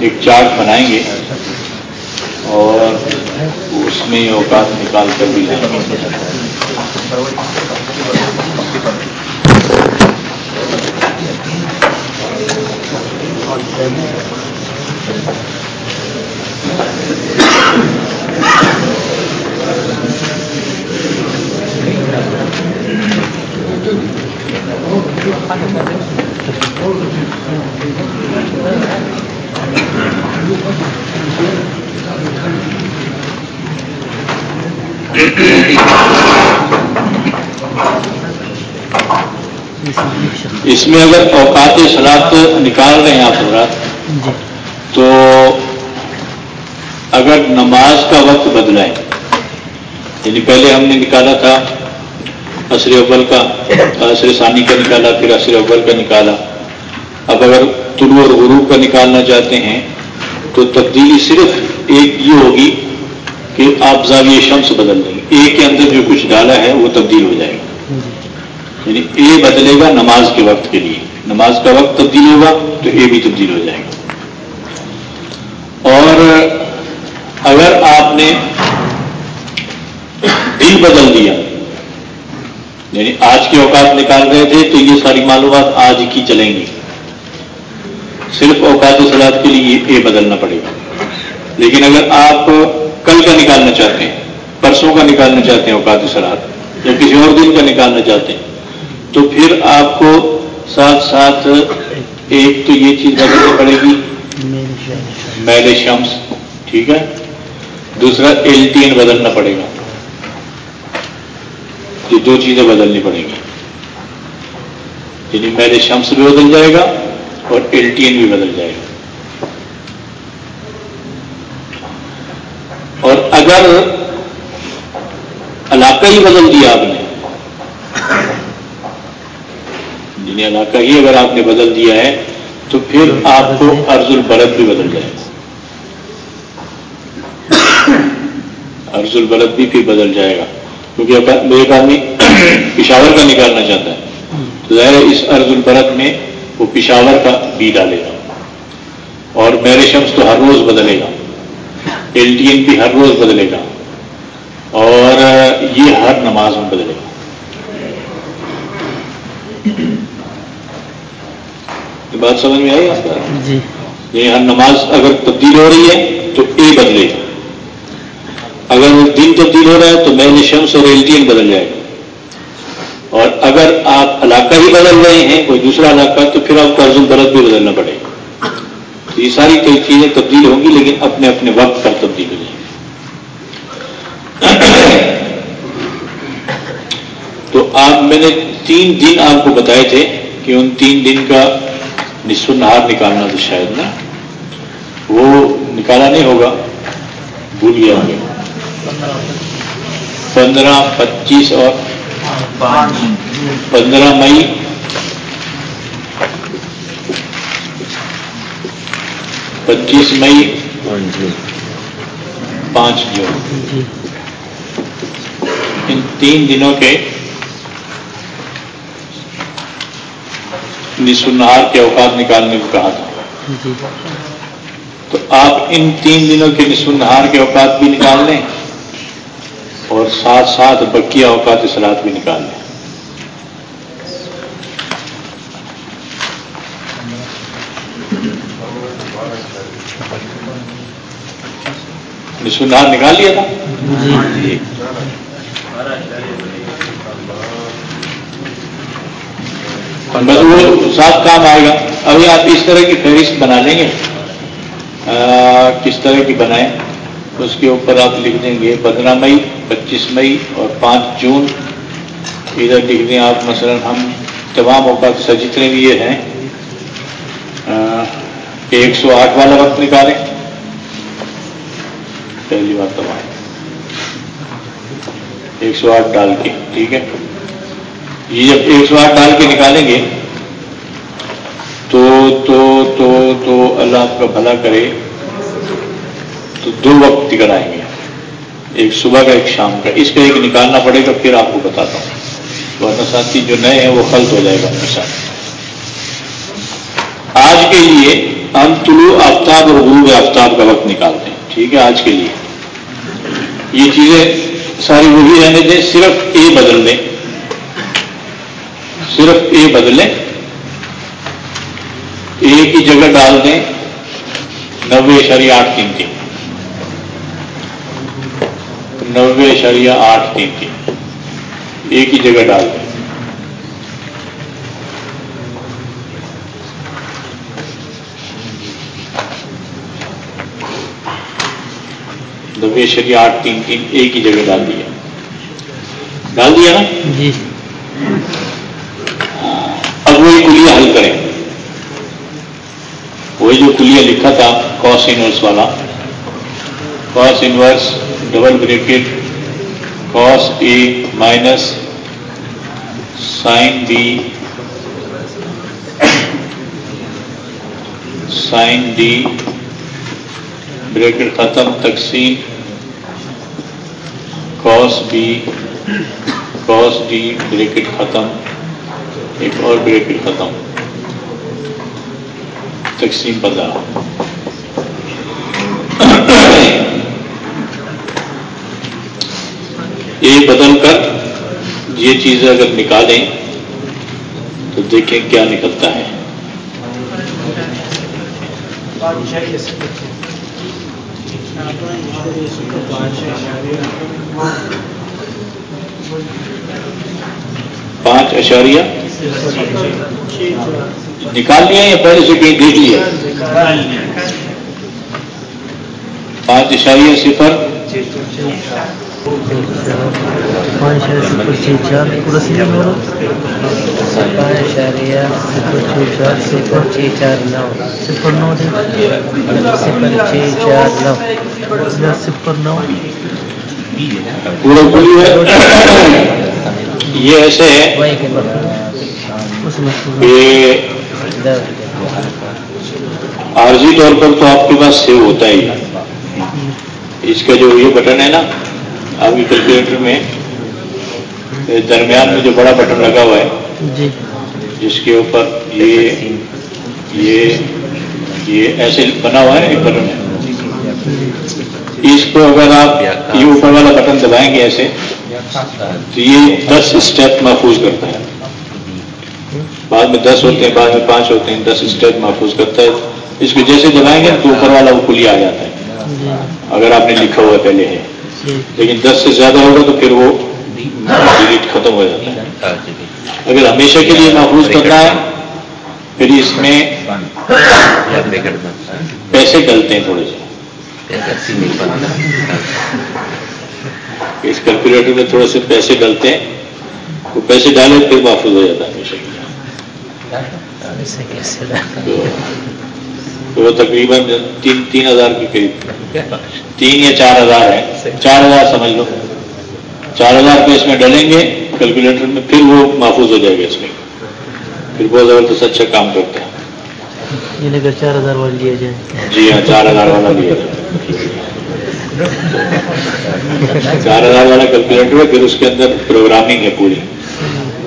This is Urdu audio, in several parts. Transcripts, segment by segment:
ایک چارٹ بنائیں گے اور اس میں اوقات نکال کر بھی لائیں گے۔ اس میں اگر اوقات سلاد نکال رہے ہیں آپ حضرات جی۔ تو اگر نماز کا وقت بدلا ہے یعنی پہلے ہم نے نکالا تھا عصر اول کا عصر ثانی کا نکالا پھر عصر اول کا نکالا اب اگر طلوع اور غروب کا نکالنا چاہتے ہیں تو تبدیلی صرف ایک یہ ہوگی کہ آپ زاویہ شمس بدل دیں گے۔ اے کے اندر جو کچھ ڈالا ہے وہ تبدیل ہو جائے گا۔ یعنی اے بدلے گا نماز کے وقت کے لیے۔ نماز کا وقت تبدیل ہوگا تو اے بھی تبدیل ہو جائے گا۔ اور اگر آپ نے دل بدل دیا یعنی آج کے اوقات نکال رہے تھے تو یہ ساری معلومات آج کی چلیں گی۔ صرف اوقات سلاد کے لیے اے بدلنا پڑے گا۔ لیکن اگر آپ کل کا نکالنا چاہتے ہیں، پرسوں کا نکالنا چاہتے ہیں اوقات سلاد یا کسی اور دن کا نکالنا چاہتے ہیں، تو پھر آپ کو ساتھ ساتھ ایک تو یہ چیز بدلنی پڑے گی، میل شمس، ٹھیک ہے؟ دوسرا ایل ٹی این بدلنا پڑے گا۔ یہ دو چیزیں بدلنی پڑیں گی۔ یعنی میل شمس بھی بدل جائے گا اور ایل ٹی این بھی بدل جائے گا۔ اور اگر علاقہ ہی بدل دیا آپ نے یعنی علاقہ ہی اگر آپ نے بدل دیا ہے، تو پھر آپ کو ارض البلد بھی بدل جائے گا۔ ارض البلد بھی پھر بدل جائے گا۔ کیونکہ ایک آدمی پشاور کا نکالنا چاہتا ہے۔ تو ظاہر اس ارض البلد میں وہ پشاور کا بی ڈالے گا اور میرے شمس تو ہر روز بدلے گا ایل ٹی این بھی ہر روز بدلے گا اور یہ ہر نماز میں بدلے گا۔ یہ بات سمجھ میں آئی آپ کا جی۔ یہ ہر نماز اگر تبدیل ہو رہی ہے تو اے بدلے گا۔ اگر دن تبدیل ہو رہا ہے تو میل شمس اور ایل ٹی این بدل جائے گا۔ اور اگر آپ علاقہ ہی بدل رہے ہیں، کوئی دوسرا علاقہ، تو پھر آپ کو ارزم برت بھی بدلنا پڑے گا۔ یہ ساری کئی چیزیں تبدیل ہوں گی، لیکن اپنے اپنے وقت پر تبدیل ہو جائیں گی تو آپ، میں نے تین دن آپ کو بتائے تھے کہ ان تین دن کا نصف نہار نکالنا تو شاید نا وہ نکالا نہیں ہوگا، بھول گیا پندرہ، پچیس اور پندرہ مئی۔ پچیس مئی۔ پانچ جون۔ ان تین دنوں کے نصف نہار کے اوقات نکالنے کو کہا تھا۔ تو آپ ان تین دنوں کے نصف نہار کے اوقات بھی نکال لیں۔ اور ساتھ ساتھ بکیا اوقات سلاد بھی نکال لیں نصف نکال لیا تھا؟ بس وہ ساتھ کام آئے گا۔ ابھی آپ اس طرح کی فہرست بنا لیں گے۔ کس طرح کی بنائیں؟ اس کے اوپر آپ لکھ دیں گے پندرہ مئی، پچیس مئی اور پانچ جون۔ ادھر لکھ دیں آپ، مثلا ہم تمام اوقات سے جتنے بھی یہ ہیں ایک سو آٹھ والا وقت نکالیں۔ پہلی بات تمام ایک سو آٹھ ڈال کے، ٹھیک ہے۔ یہ جب ایک سو آٹھ ڈال کے نکالیں گے، تو تو تو تو اللہ آپ کا بھلا کرے۔ تو دو وقت نکل آئیں گے۔ ایک صبح کا، ایک شام کا۔ اس کا ایک نکالنا پڑے گا، پھر آپ کو بتاتا ہوں۔ ورنہ ساتھی، جو نئے ہیں، وہ خلط ہو جائے گا اپنے ساتھ۔ آج کے لیے ہم طلوع آفتاب اور غروب آفتاب کا وقت نکالتے ہیں۔ ٹھیک ہے؟ آج کے لیے۔ یہ چیزیں ساری وہی رہنے دیں، صرف اے بدل دیں۔ صرف اے بدلیں اے کی جگہ ڈال دیں۔ نوے اشاریہ آٹھ تین تین نوے اشاریہ آٹھ تین تین۔ ایک ہی جگہ ڈال دیں۔ نوے اشاریہ آٹھ تین تین ایک ہی جگہ ڈال دیا۔ ڈال دیا نا؟ جی۔ اب وہ کلیہ حل کریں۔ وہی جو کلیہ لکھا تھا کاس انورس والا۔ Cos inverse double bracket cos A minus sine B sine D bracket ختم تقسیم cos B cos D bracket ختم ایک اور بریکٹ ختم تقسیم پتا یہ بدل کر، یہ چیزیں اگر نکالیں تو دیکھیں کیا نکلتا ہے۔ پانچ اشاریہ۔ نکال لیا یا پہلے سے کہیں دیکھ لیا پانچ اشاریہ صفر۔ صفر چھ چار اشاریہ صفر چھ چار صفر چھ چار نو صفر نو صفر چھ چار نو صفر نو یہ ایسے عارضی طور پر تو آپ کے پاس سیو ہوتا ہی اس کا جو یہ بٹن ہے نا آپ کی کیلکولیٹر میں درمیان میں جو بڑا بٹن لگا ہوا ہے جس کے اوپر یہ یہ یہ ایسے بنا ہوا ہے ایک بٹن ہے۔ اس کو اگر آپ یہ اوپر والا بٹن دبائیں گے ایسے تو یہ دس اسٹیپ محفوظ کرتا ہے۔ بعد میں دس ہوتے ہیں بعد میں پانچ ہوتے ہیں دس اسٹیپ محفوظ کرتا ہے۔ اس کو جیسے دبائیں گے تو اوپر والا وہ کلی آ جاتا ہے۔ اگر آپ نے لکھا ہوا پہلے ہے۔ لیکن دس سے زیادہ ہوگا تو پھر وہ ڈیلیٹ ختم ہو جاتا ہے۔ اگر ہمیشہ کے لیے محفوظ کرنا ہے پھر اس میں پیسے ڈلتے ہیں تھوڑے سے۔ اس کیلکولیٹر میں تھوڑے سے پیسے ڈلتے ہیں وہ پیسے ڈالے پھر محفوظ ہو جاتا ہے ہمیشہ تو وہ تقریباً تین تین ہزار کے قریب۔ تین یا چار ہزار ہے۔ چار ہزار سمجھ لو۔ چار ہزار روپئے اس میں ڈلیں گے کیلکولیٹر میں پھر وہ محفوظ ہو جائے گا اس میں۔ پھر بہت زبردست اچھا کام کرتا ہے۔ یعنی چار ہزار والا لیا جائے۔ جی ہاں چار ہزار والا لیا جائے۔ چار ہزار والا کیلکولیٹر ہے پھر اس کے اندر پروگرامنگ ہے پوری۔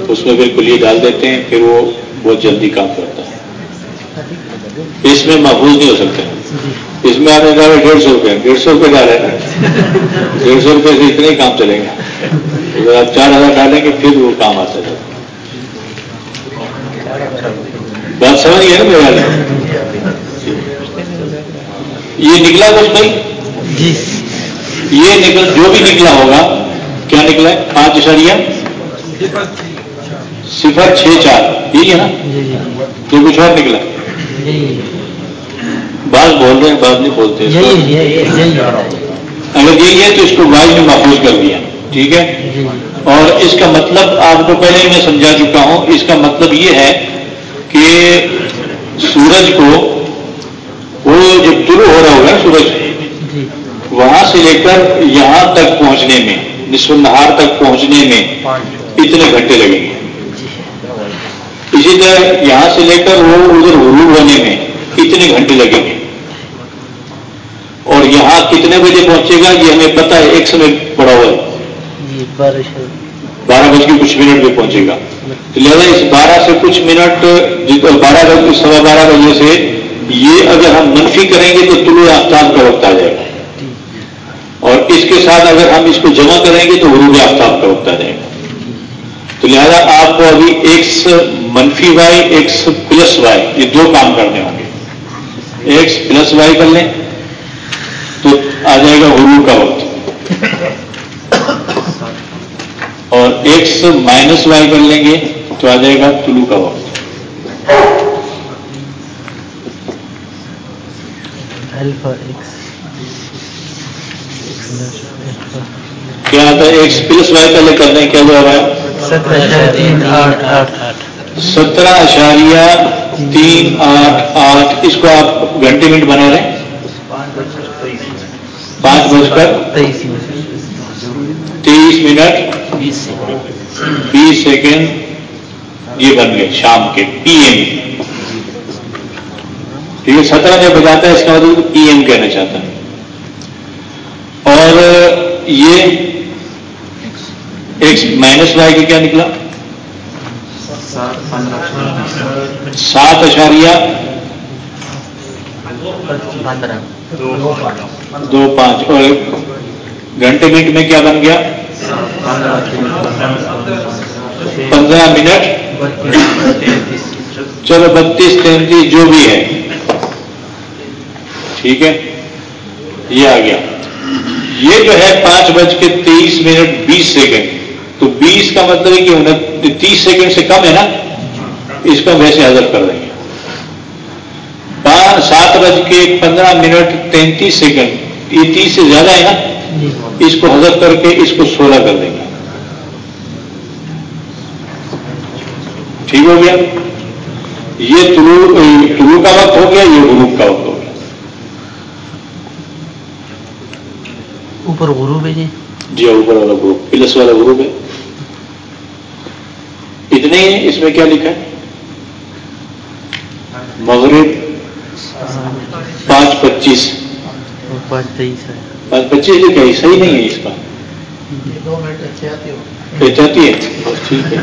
اس میں بالکل یہ ڈال دیتے ہیں پھر وہ بہت جلدی کام کرتا ہے۔ اس میں محفوظ نہیں ہو سکتا اس میں آپ نے کہا ڈیڑھ سو روپئے ڈیڑھ سو روپئے ڈالے نا ڈیڑھ سو روپئے سے اتنا ہی کام چلے گا اگر آپ چار ہزار ڈالیں گے پھر وہ کام آتا ہے بات سمجھ گئے نا یہ نکلا کچھ بھائی؟ جی۔ یہ نکل جو بھی نکلا ہوگا کیا نکلا ہے؟ پانچ اشاریہ۔ صفر چھ چار۔ یہی ہے نا؟ تو کچھ اور نکلا۔ بات بول رہے ہیں بات نہیں بولتے۔ اگر یہی ہے تو اس کو واج میں محفوظ کر دیا۔ ٹھیک ہے؟ اور اس کا مطلب آپ کو پہلے میں سمجھا چکا ہوں اس کا مطلب یہ ہے کہ سورج کو وہ جب شروع ہو رہا ہوگا سورج وہاں سے لے کر یہاں تک پہنچنے میں نصف نہار تک پہنچنے میں اتنے گھنٹے لگیں گے۔ اسی طرح یہاں سے لے کر وہ ادھر غروب ہونے میں اتنے گھنٹے لگیں گے؟ اور یہاں کتنے بجے پہنچے گا یہ ہمیں پتا ہے ایک سمے پڑا ہوا ہے۔ بارہ بج کے کچھ منٹ پہ پہنچے گا۔ لہٰذا اس بارہ سے کچھ منٹ بارہ بج سوا بارہ بجے سے یہ اگر ہم منفی کریں گے تو طلوع آفتاب کا وقت آ جائے گا۔ اور اس کے ساتھ اگر ہم اس کو جمع کریں گے تو غروب آفتاب کا وقت آ جائے گا۔ تو لہذا آپ کو ابھی ایکس منفی وائی ایکس پلس وائی یہ دو کام کرنے ہوں گے۔ ایکس پلس وائی کر لیں تو آ جائے گا غروب کا وقت۔ اور ایکس مائنس وائی کر لیں گے تو آ جائے گا طلوع کا وقت۔ کیا آتا ہے؟ ایکس پلس وائی پہلے کر دیں کیا جواب آیا سترہ اشاریہ تین آٹھ آٹھ۔ اس کو آپ گھنٹے منٹ بنا رہے ہیں۔ پانچ بج کر۔ تیئیس منٹ۔ بیس سیکنڈ۔ یہ بن گئے شام کے پی ایم۔ ٹھیک ہے، سترہ جب بجاتا ہے، اس کا مطلب پی ایم کہنا چاہتا ہے۔ اور یہ ایک مائنس وائی کے کیا نکلا؟ سات اشاریہ دو پانچ۔ اور گھنٹے منٹ میں کیا بن گیا؟ پندرہ منٹ۔ چلو بتیس، تینتیس، جو بھی ہے۔ ٹھیک ہے۔ یہ آ گیا۔ یہ جو ہے پانچ بج کے تیئیس منٹ بیس سیکنڈ۔ تو بیس کا مطلب ہے کہ تیس سیکنڈ سے کم ہے نا؟ اس کو ویسے حضر کر دیں گے۔ سات بج کے پندرہ منٹ تینتیس سیکنڈ یہ تیس سے زیادہ ہے نا؟ اس کو حضر کر کے اس کو سولہ کر دیں گے۔ ٹھیک ہو گیا؟ یہ طلوع کا وقت ہو گیا یہ غروب کا وقت ہو گیا۔ اوپر غروب ہے جی۔ جی اوپر والا غروب پلس والا غروب ہے۔ اتنے ہی اس میں کیا لکھا ہے؟ مغرب پانچ پچیس۔ پانچ پچیس لکھا ہے صحیح نہیں ہے اس کا احتیاطی ہے۔ ٹھیک ہے۔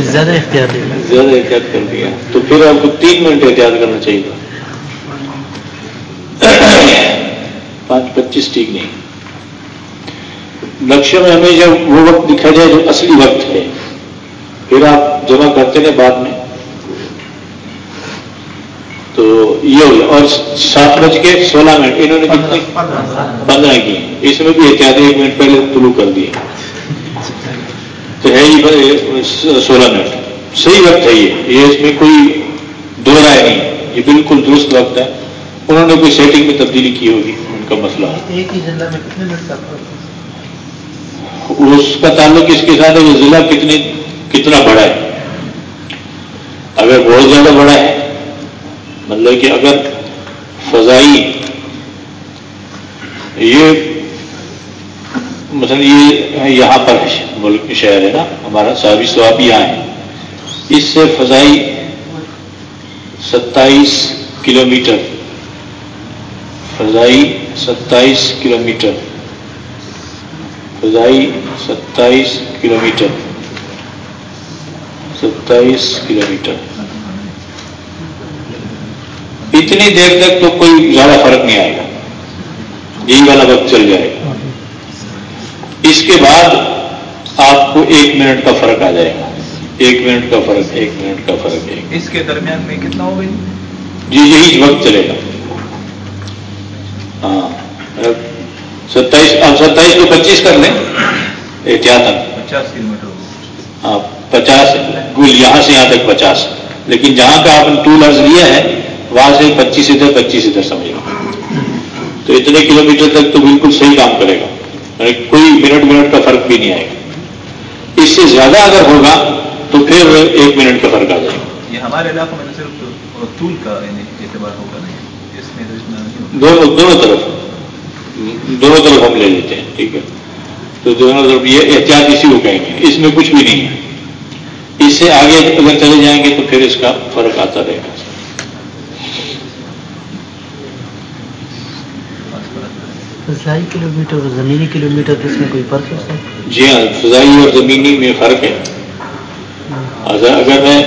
زیادہ احتیاط زیادہ احتیاط کر دیا۔ تو پھر آپ کو تین منٹ احتیاط کرنا چاہیے۔ پانچ پچیس ٹھیک نہیں۔ نقشے میں ہمیشہ وہ وقت دکھا جائے جو اصلی وقت ہے پھر آپ جمع کرتے ہیں بعد میں؟ تو یہ اور سات بج کے سولہ منٹ انہوں نے کتنے پندرہ کی۔ اس میں بھی احتیاط ایک منٹ پہلے طلوع کر دیا تو ہے یہ سولہ منٹ۔ صحیح وقت ہے یہ۔ یہ اس میں کوئی دو رائے نہیں۔ یہ بالکل درست وقت ہے۔ انہوں نے کوئی سیٹنگ میں تبدیلی کی ہوگی ان کا مسئلہ۔ ایک ہی ضلع میں کتنے منٹ اس کا تعلق اس کے ساتھ ہے کہ ضلع کتنے کتنا بڑا ہے؟ اگر بہت زیادہ بڑا ہے مطلب کہ اگر فضائی یہ مثلا یہ یہاں پر ملک شہر ہے نا، ہمارا صحابی سواب یہاں ہے اس سے فضائی ستائیس کلو میٹر فضائی ستائیس کلو میٹر فضائی ستائیس کلو میٹر ستائیس کلو میٹر اتنی دیر تک تو کوئی زیادہ فرق نہیں آئے گا۔ یہی والا وقت چل جائے گا۔ اس کے بعد آپ کو ایک منٹ کا فرق آ جائے گا۔ ایک منٹ کا فرق ایک منٹ کا فرق ہے اس کے درمیان میں کتنا ہو گئی جی یہی وقت چلے گا۔ ہاں ستائیس آپ ستائیس کو پچیس کر لیں۔ احتیاط پچاس کلو میٹر ہاں پچاس گل یہاں سے یہاں تک پچاس۔ لیکن جہاں کا آپ نے ٹو لرز لیا ہے وہاں سے پچیس ادھر پچیس ادھر سمجھ تو اتنے کلو میٹر تک تو بالکل صحیح کام کرے گا۔ یعنی کوئی منٹ منٹ کا فرق بھی نہیں آئے گا۔ اس سے زیادہ اگر ہوگا تو پھر ایک منٹ کا فرق آ جائے گا۔ یہ ہمارے علاقوں میں صرف طول کا یعنی اعتبار ہوگا نہیں اس میں دونوں دونوں طرف دونوں طرف ہم لے لیتے ہیں ٹھیک ہے۔ تو دونوں طرف یہ احتیاط اسی کو کہیں گے۔ اس میں کچھ بھی نہیں ہے۔ اس سے آگے اگر چلے جائیں گے تو پھر اس کا فرق آتا رہے گا۔ فضائی کلو میٹر اور زمینی کلو میٹر اس میں کوئی فرق ہے جی ہاں فضائی اور زمینی میں فرق ہے۔ اگر میں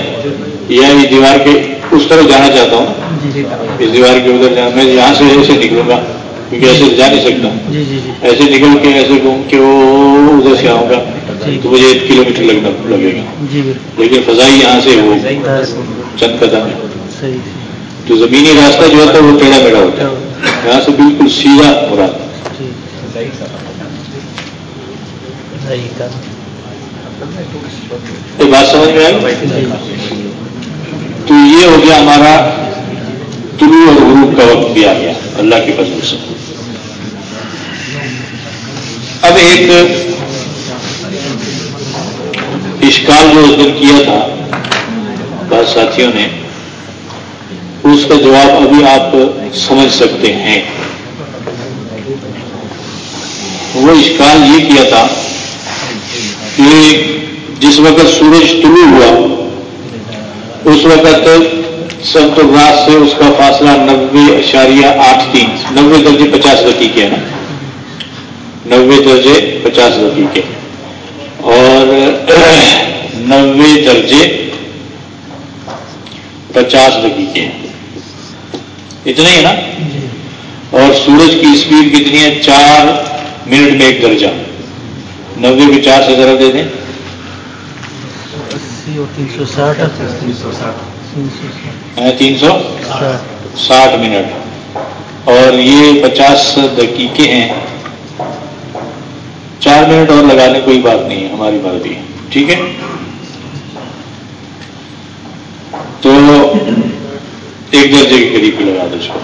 یہ دیوار کے اس طرف جانا چاہتا ہوں جی جی۔ اس دیوار کے ادھر جانا میں یہاں سے ایسے نکلوں گا کیونکہ ایسے جا نہیں سکتا۔ جی۔ ایسے نکل کے ایسے گھوم کے وہ ادھر سے آؤں گا۔ تو مجھے ایک کلو میٹر لگنا لگے گا۔ جی لیکن فضائی یہاں سے وہ دس چند قدم ہے صحیح۔ تو زمینی راستہ جو ہوتا ہے وہ ٹیڑھا میڑا ہوتا ہے۔ یہاں سے بالکل سیدھا جی۔ صحیح کا۔ یہ بات سمجھ میں آئی؟ جی۔ تو یہ ہو گیا ہمارا طلوع اور غروب کا وقت بھی آ گیا۔ اللہ کے فضل سے۔ اب ایک اشکال جو اس دن کیا تھا، بعض ساتھیوں نے، اس کا جواب ابھی آپ سمجھ سکتے ہیں۔ وہ اشکال یہ کیا تھا کہ جس وقت سورج طلوع ہوا، اس وقت سب رات سے اس کا فاصلہ نبے اشاریہ آٹھ تین نبے درجے پچاس دقیقے ہے نا۔ نبے درجے پچاس دقیقے۔ اور نبے درجے پچاس دقیقے اتنے ہی ہے نا؟ اور سورج کی اسپیڈ کتنی ہے؟ چار منٹ میں ایک درجہ۔ نبے کے چار سے ذرا دے دیں۔ تین سو ساٹھ۔ تین سو ساٹھ۔ تین سو ساٹھ۔ ساٹھ منٹ۔ اور یہ پچاس دقیقے ہیں۔ چار منٹ اور لگانے کوئی بات نہیں ہے، ہماری مرضی ہے۔ ٹھیک ہے؟ تو ایک درجے کے قریب لگا دو اس کو۔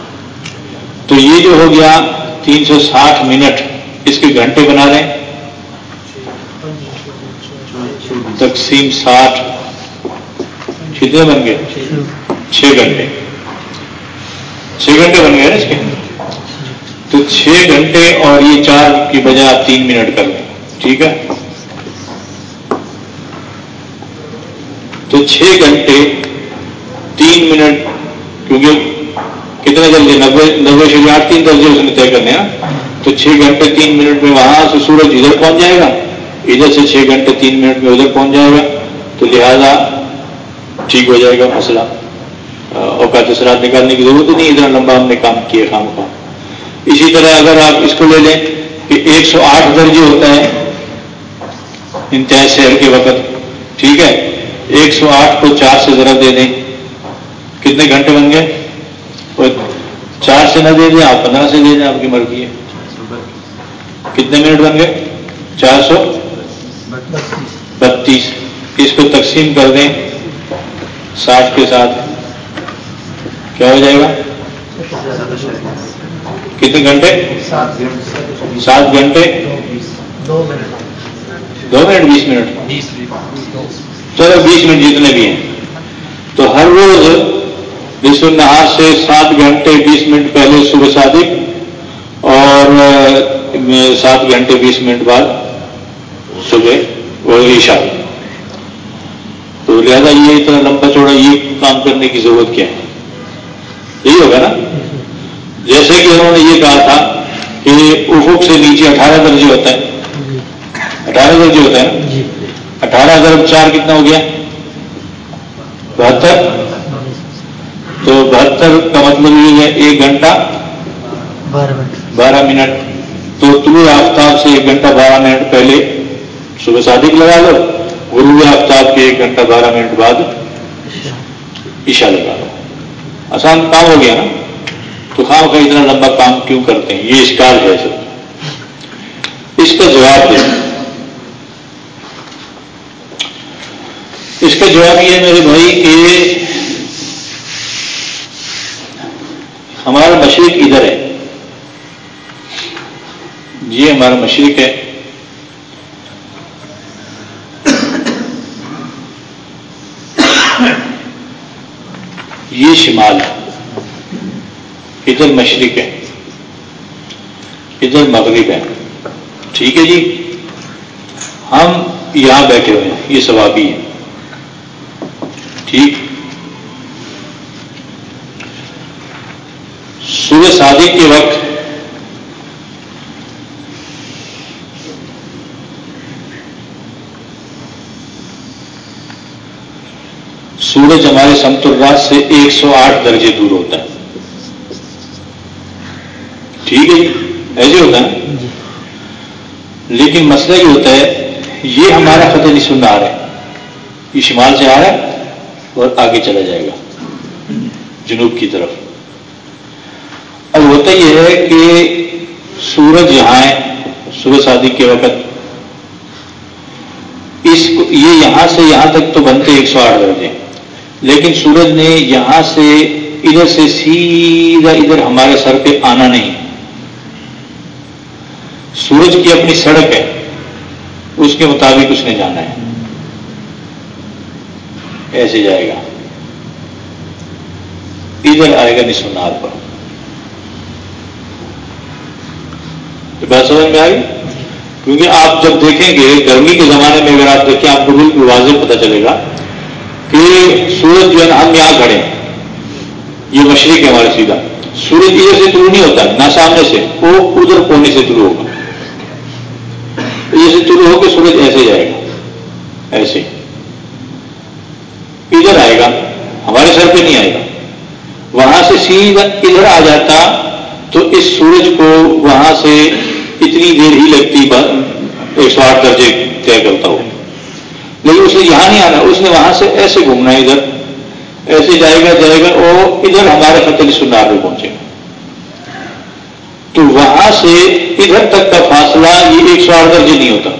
تو یہ جو ہو گیا تین سو ساٹھ منٹ، اس کے گھنٹے بنا لیں۔ تقسیم ساٹھ۔ کتنے بن گئے؟ چھ گھنٹے۔ چھ گھنٹے بن گئے نا اس کے؟ تو چھ گھنٹے اور یہ چار کی بجائے آپ تین منٹ کر لیں۔ ٹھیک ہے؟ تو چھ گھنٹے، تین منٹ، کیونکہ کتنے درجے نبے نبے سے تین درجے اس نے طے کرنے ہیں۔ تو چھ گھنٹے، تین منٹ میں وہاں سے سورج ادھر پہنچ جائے گا۔ ادھر سے چھ گھنٹے، تین منٹ میں ادھر پہنچ جائے گا۔ تو لہذا ٹھیک ہو جائے گا مسئلہ۔ اوقات سرات نکالنے کی ضرورت نہیں، اتنا لمبا ہم نے کام کیا خام کا اسی طرح اگر آپ اس کو لے لیں کہ ایک سو آٹھ درجے ہوتا ہے انتہائی شہر کے وقت، ٹھیک ہے؟ ایک سو آٹھ کو چار سے ذرا دے دیں۔ کتنے گھنٹے بن گئے اور چار سے نہ دے دیں، آپ پندرہ سے دے دیں، آپ کی مرضی ہے۔ کتنے منٹ بن گئے؟ چار سو بتیس۔ اس کو تقسیم کر دیں ساٹھ کے ساتھ۔ کیا ہو جائے گا؟ کتنے گھنٹے؟ سات گھنٹے۔ دو منٹ۔ بیس منٹ۔ چلو بیس منٹ جتنے بھی ہیں۔ تو ہر روز نصف نہار سے سات گھنٹے بیس منٹ پہلے صبح صادق اور سات گھنٹے بیس منٹ بعد صبح وہ عشاء۔ تو لہذا یہ اتنا لمبا چوڑا یہ کام کرنے کی ضرورت کیا ہے؟ یہی ہوگا نا؟ جیسے کہ انہوں نے یہ کہا تھا کہ افق سے نیچے اٹھارہ درجے ہوتا ہے اٹھارہ درجے ہوتا ہے نا؟ جی۔ اٹھارہ ضرب چار کتنا ہو گیا؟ بہتر۔ تو بہتر کا مطلب یہ ہے ایک گھنٹہ بارہ منٹ۔ تو طلوع آفتاب سے ایک گھنٹہ بارہ منٹ پہلے صبح صادق لگا لو غروب آفتاب کے ایک گھنٹہ بارہ منٹ بعد عشاء لگا لو۔ آسان کام ہو گیا نا؟ تو خام کا اتنا لمبا کام کیوں کرتے ہیں؟ یہ اشکال ہے۔ سر اس کا جواب دیں۔ اس کا جواب یہ ہے میرے بھائی کہ ہمارا مشرق ادھر ہے۔ یہ ہمارا مشرق ہے۔ یہ شمال ہے۔ ادھر مشرق ہے، ادھر مغرب ہے۔ ٹھیک ہے جی؟ ہم یہاں بیٹھے ہوئے ہیں، یہ ثوابی ہے ٹھیک؟ صبح صادق کے وقت سورج ہمارے سمتر رات سے ایک سو آٹھ درجے دور ہوتا ہے۔ ٹھیک ہے جی؟ ایسے ہوتا ہے جی۔ لیکن مسئلہ یہ ہوتا ہے یہ ہمارا فتح نہیں سننا آ رہا ہے۔ یہ شمال سے آ رہا ہے اور آگے چلا جائے گا جنوب کی طرف۔ اب ہوتا یہ ہے کہ سورج یہاں ہے سورج شادی کے وقت۔ اس کو یہ یہاں سے یہاں تک تو بنتے ایک سو آٹھ درجے۔ لیکن سورج نے یہاں سے ادھر سے سیدھا ادھر ہمارے سر پہ آنا نہیں۔ سورج کی اپنی سڑک ہے، اس کے مطابق اس نے جانا ہے۔ ایسے جائے گا۔ ادھر آئے گا نسونار پر۔ بات سمجھ میں آئی؟ کیونکہ آپ جب دیکھیں گے، گرمی کے زمانے میں اگر آپ دیکھیں، آپ کو بالکل واضح پتہ چلے گا کہ سورج جو ہے نا، ہم یہاں کھڑے ہیں۔ یہ مشرق ہے ہمارے سیدھا۔ سورج ادھر سے شروع نہیں ہوتا، نہ سامنے سے، وہ ادھر کونے سے شروع ہوگا۔ سے شروع ہو کے سورج ایسے جائے گا، ایسے ادھر آئے گا، ہمارے سر پہ نہیں آئے گا۔ وہاں سے سیدھا ادھر آ جاتا تو اس سورج کو وہاں سے اتنی دیر ہی لگتی ایک سو آٹھ درجے طے کرتا ہو۔ لیکن اس نے یہاں نہیں آنا، اس نے وہاں سے ایسے گھومنا ادھر، ایسے جائے گا جائے گا، اور ادھر ہمارے فتح سنار میں پہنچے گا۔ تو وہاں سے ادھر تک کا فاصلہ یہ ایک سو آٹھ درجے نہیں ہوتا۔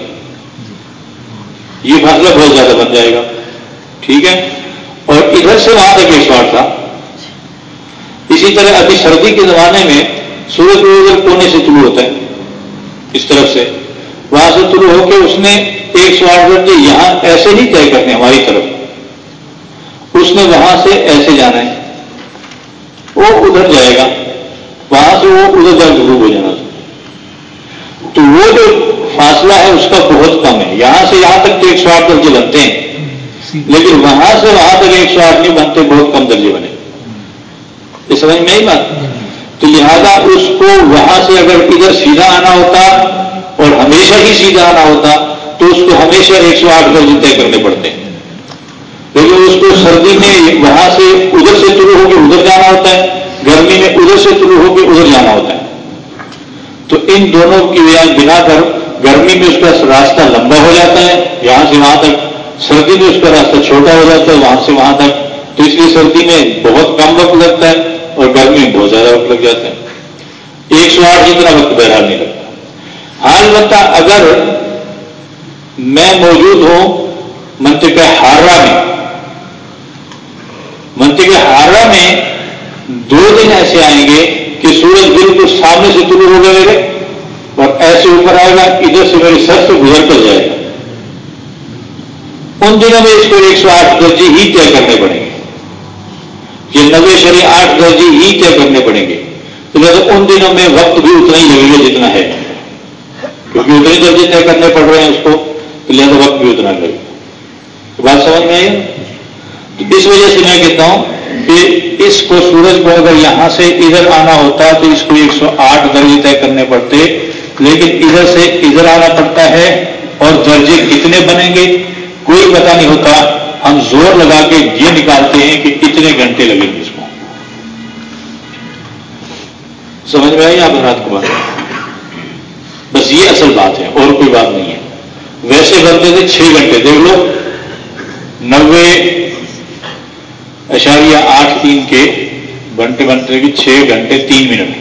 یہ فاصلہ بہت زیادہ بن جائے گا۔ ٹھیک ہے؟ اور ادھر سے وہاں تک ایک سو آٹھ تھا۔ اسی طرح ابھی سردی کے زمانے میں سورج ادھر کونے سے طلوع ہوتا ہے، اس طرف سے، وہاں سے طلوع ہو کے اس نے ایک سو آٹھ درجے یہاں ایسے ہی طے کرنے ہماری طرف۔ اس نے وہاں سے ایسے جانا ہے۔ وہ ادھر جائے گا۔ وہاں سے وہ ادھر جا غروب ہو جانا تو وہ جو فاصلہ ہے اس کا بہت کم ہے۔ یہاں سے یہاں تک تو ایک سو آٹھ درجے بنتے ہیں۔ لیکن وہاں سے وہاں تک ایک سو آٹھ نہیں بنتے بہت کم درجے بنے۔ یہ سمجھ میں ہی بات؟ تو لہذا اس کو وہاں سے اگر ادھر سیدھا آنا ہوتا اور ہمیشہ ہی سیدھا آنا ہوتا، تو اس کو ہمیشہ ایک سو آٹھ درجے طے کرنے پڑتے۔ لیکن اس کو سردی میں وہاں سے ادھر سے شروع ہو کے ادھر جانا ہوتا ہے۔ گرمی میں ادھر سے شروع ہو کے ادھر جانا ہوتا ہے۔ تو ان دونوں کی بنا کر گرمی میں اس کا راستہ لمبا ہو جاتا ہے، یہاں سے وہاں تک سردی میں اس کا راستہ چھوٹا ہو جاتا ہے، وہاں سے وہاں تک۔ تو اس لیے سردی میں بہت کم وقت لگتا ہے اور گرمی میں بہت زیادہ وقت لگ جاتا ہے۔ ایک سو آٹھ جتنا وقت بہرحال نہیں لگتا۔ حال بتا اگر میں موجود ہوں منطقہ ہارا میں، منطقہ ہارا میں دو دن ایسے آئیں گے کہ سورج بالکل سامنے سے شروع ہو گئے میرے اور ایسے اوپر آئے گا ادھر سے میرے سر سے گزر کر جائے گا۔ ان دنوں میں اس کو ایک سو آٹھ درجے ہی طے کرنے پڑیں گے۔ یہ نوے شری آٹھ درجے ہی طے کرنے پڑیں گے۔ تو لہٰذا ان دنوں میں وقت بھی اتنا ہی لگے گا جتنا ہے۔ کیونکہ اتنے درجے طے کرنے پڑ رہے ہیں اس کو، تو لہٰذا وقت بھی اتنا لگے گا بات سمجھ میں آئی؟ اس وجہ سے میں کہتا ہوں کہ اس کو سورج کو اگر یہاں سے ادھر آنا ہوتا تو اس کو ایک سو آٹھ درجے طے کرنے پڑتے۔ لیکن ادھر سے ادھر آنا پڑتا ہے اور درجے کتنے بنیں گے؟ کوئی پتہ نہیں ہوتا۔ ہم زور لگا کے یہ نکالتے ہیں کہ کتنے گھنٹے لگیں گے اس کو۔ سمجھ میں آئی آپ رات کو بات؟ بس یہ اصل بات ہے، اور کوئی بات نہیں ہے۔ ویسے بنتے تھے چھ گھنٹے، دیکھ لو۔ نوے اشاریہ آٹھ تین کے بنتے بنتے کہ چھ گھنٹے تین منٹ۔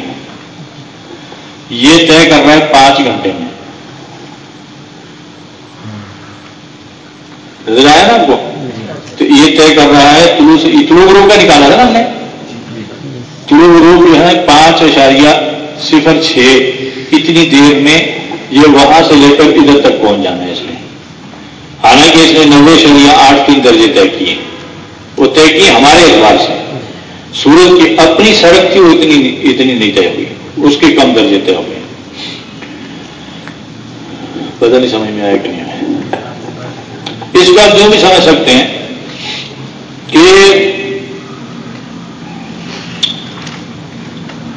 یہ طے کر رہا ہے پانچ گھنٹے میں۔ نظر آیا نا آپ کو؟ تو یہ طے کر رہا ہے طلوع سے اتلو گروہ کا نکالا تھا نا ہم نے؟ طلوع گروہ جو ہے، پانچ اشاریہ صفر چھ۔ اتنی دیر میں یہ وہاں سے لے کر ادھر تک پہنچ جانا ہے اس نے حالانکہ اس نے نوے شریعہ آٹھ تین درجے طے کیے۔ وہ طے کی ہمارے اعتبار سے۔ سورج کی اپنی سڑک تھی، وہ اتنی اتنی نہیں طے ہوئی۔ اس کے کم درجے طے ہو گئے پتہ نہیں سمجھ میں آیا کہ نہیں آیا۔ اس بات جو بھی سمجھ سکتے ہیں کہ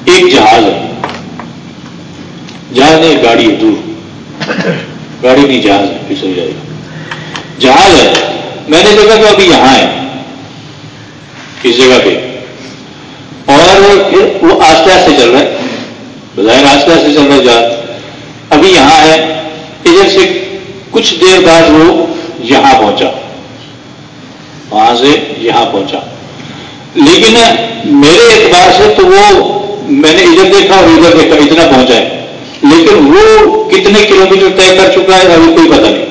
ایک جہاز ہے۔ جہاز نہیں گاڑی ہے، دور۔ گاڑی نہیں، جہاز ہے، پھر سو جائے گا۔ جہاز ہے۔ میں نے دیکھا کہ ابھی یہاں ہے۔ اس جگہ پہ؟ اور پھر وہ آستے آستے چل رہا ہے۔ بظاہر آستے آستے چل رہا ہے جہاز ابھی یہاں ہے۔ ادھر سے کچھ دیر بعد وہ یہاں پہنچا۔ وہاں سے یہاں پہنچا۔ لیکن میرے اعتبار سے تو وہ میں نے ادھر دیکھا اور ادھر دیکھا، اتنا پہنچا ہے۔ لیکن وہ کتنے کلومیٹر طے کر چکا ہے ابھی کوئی پتہ نہیں۔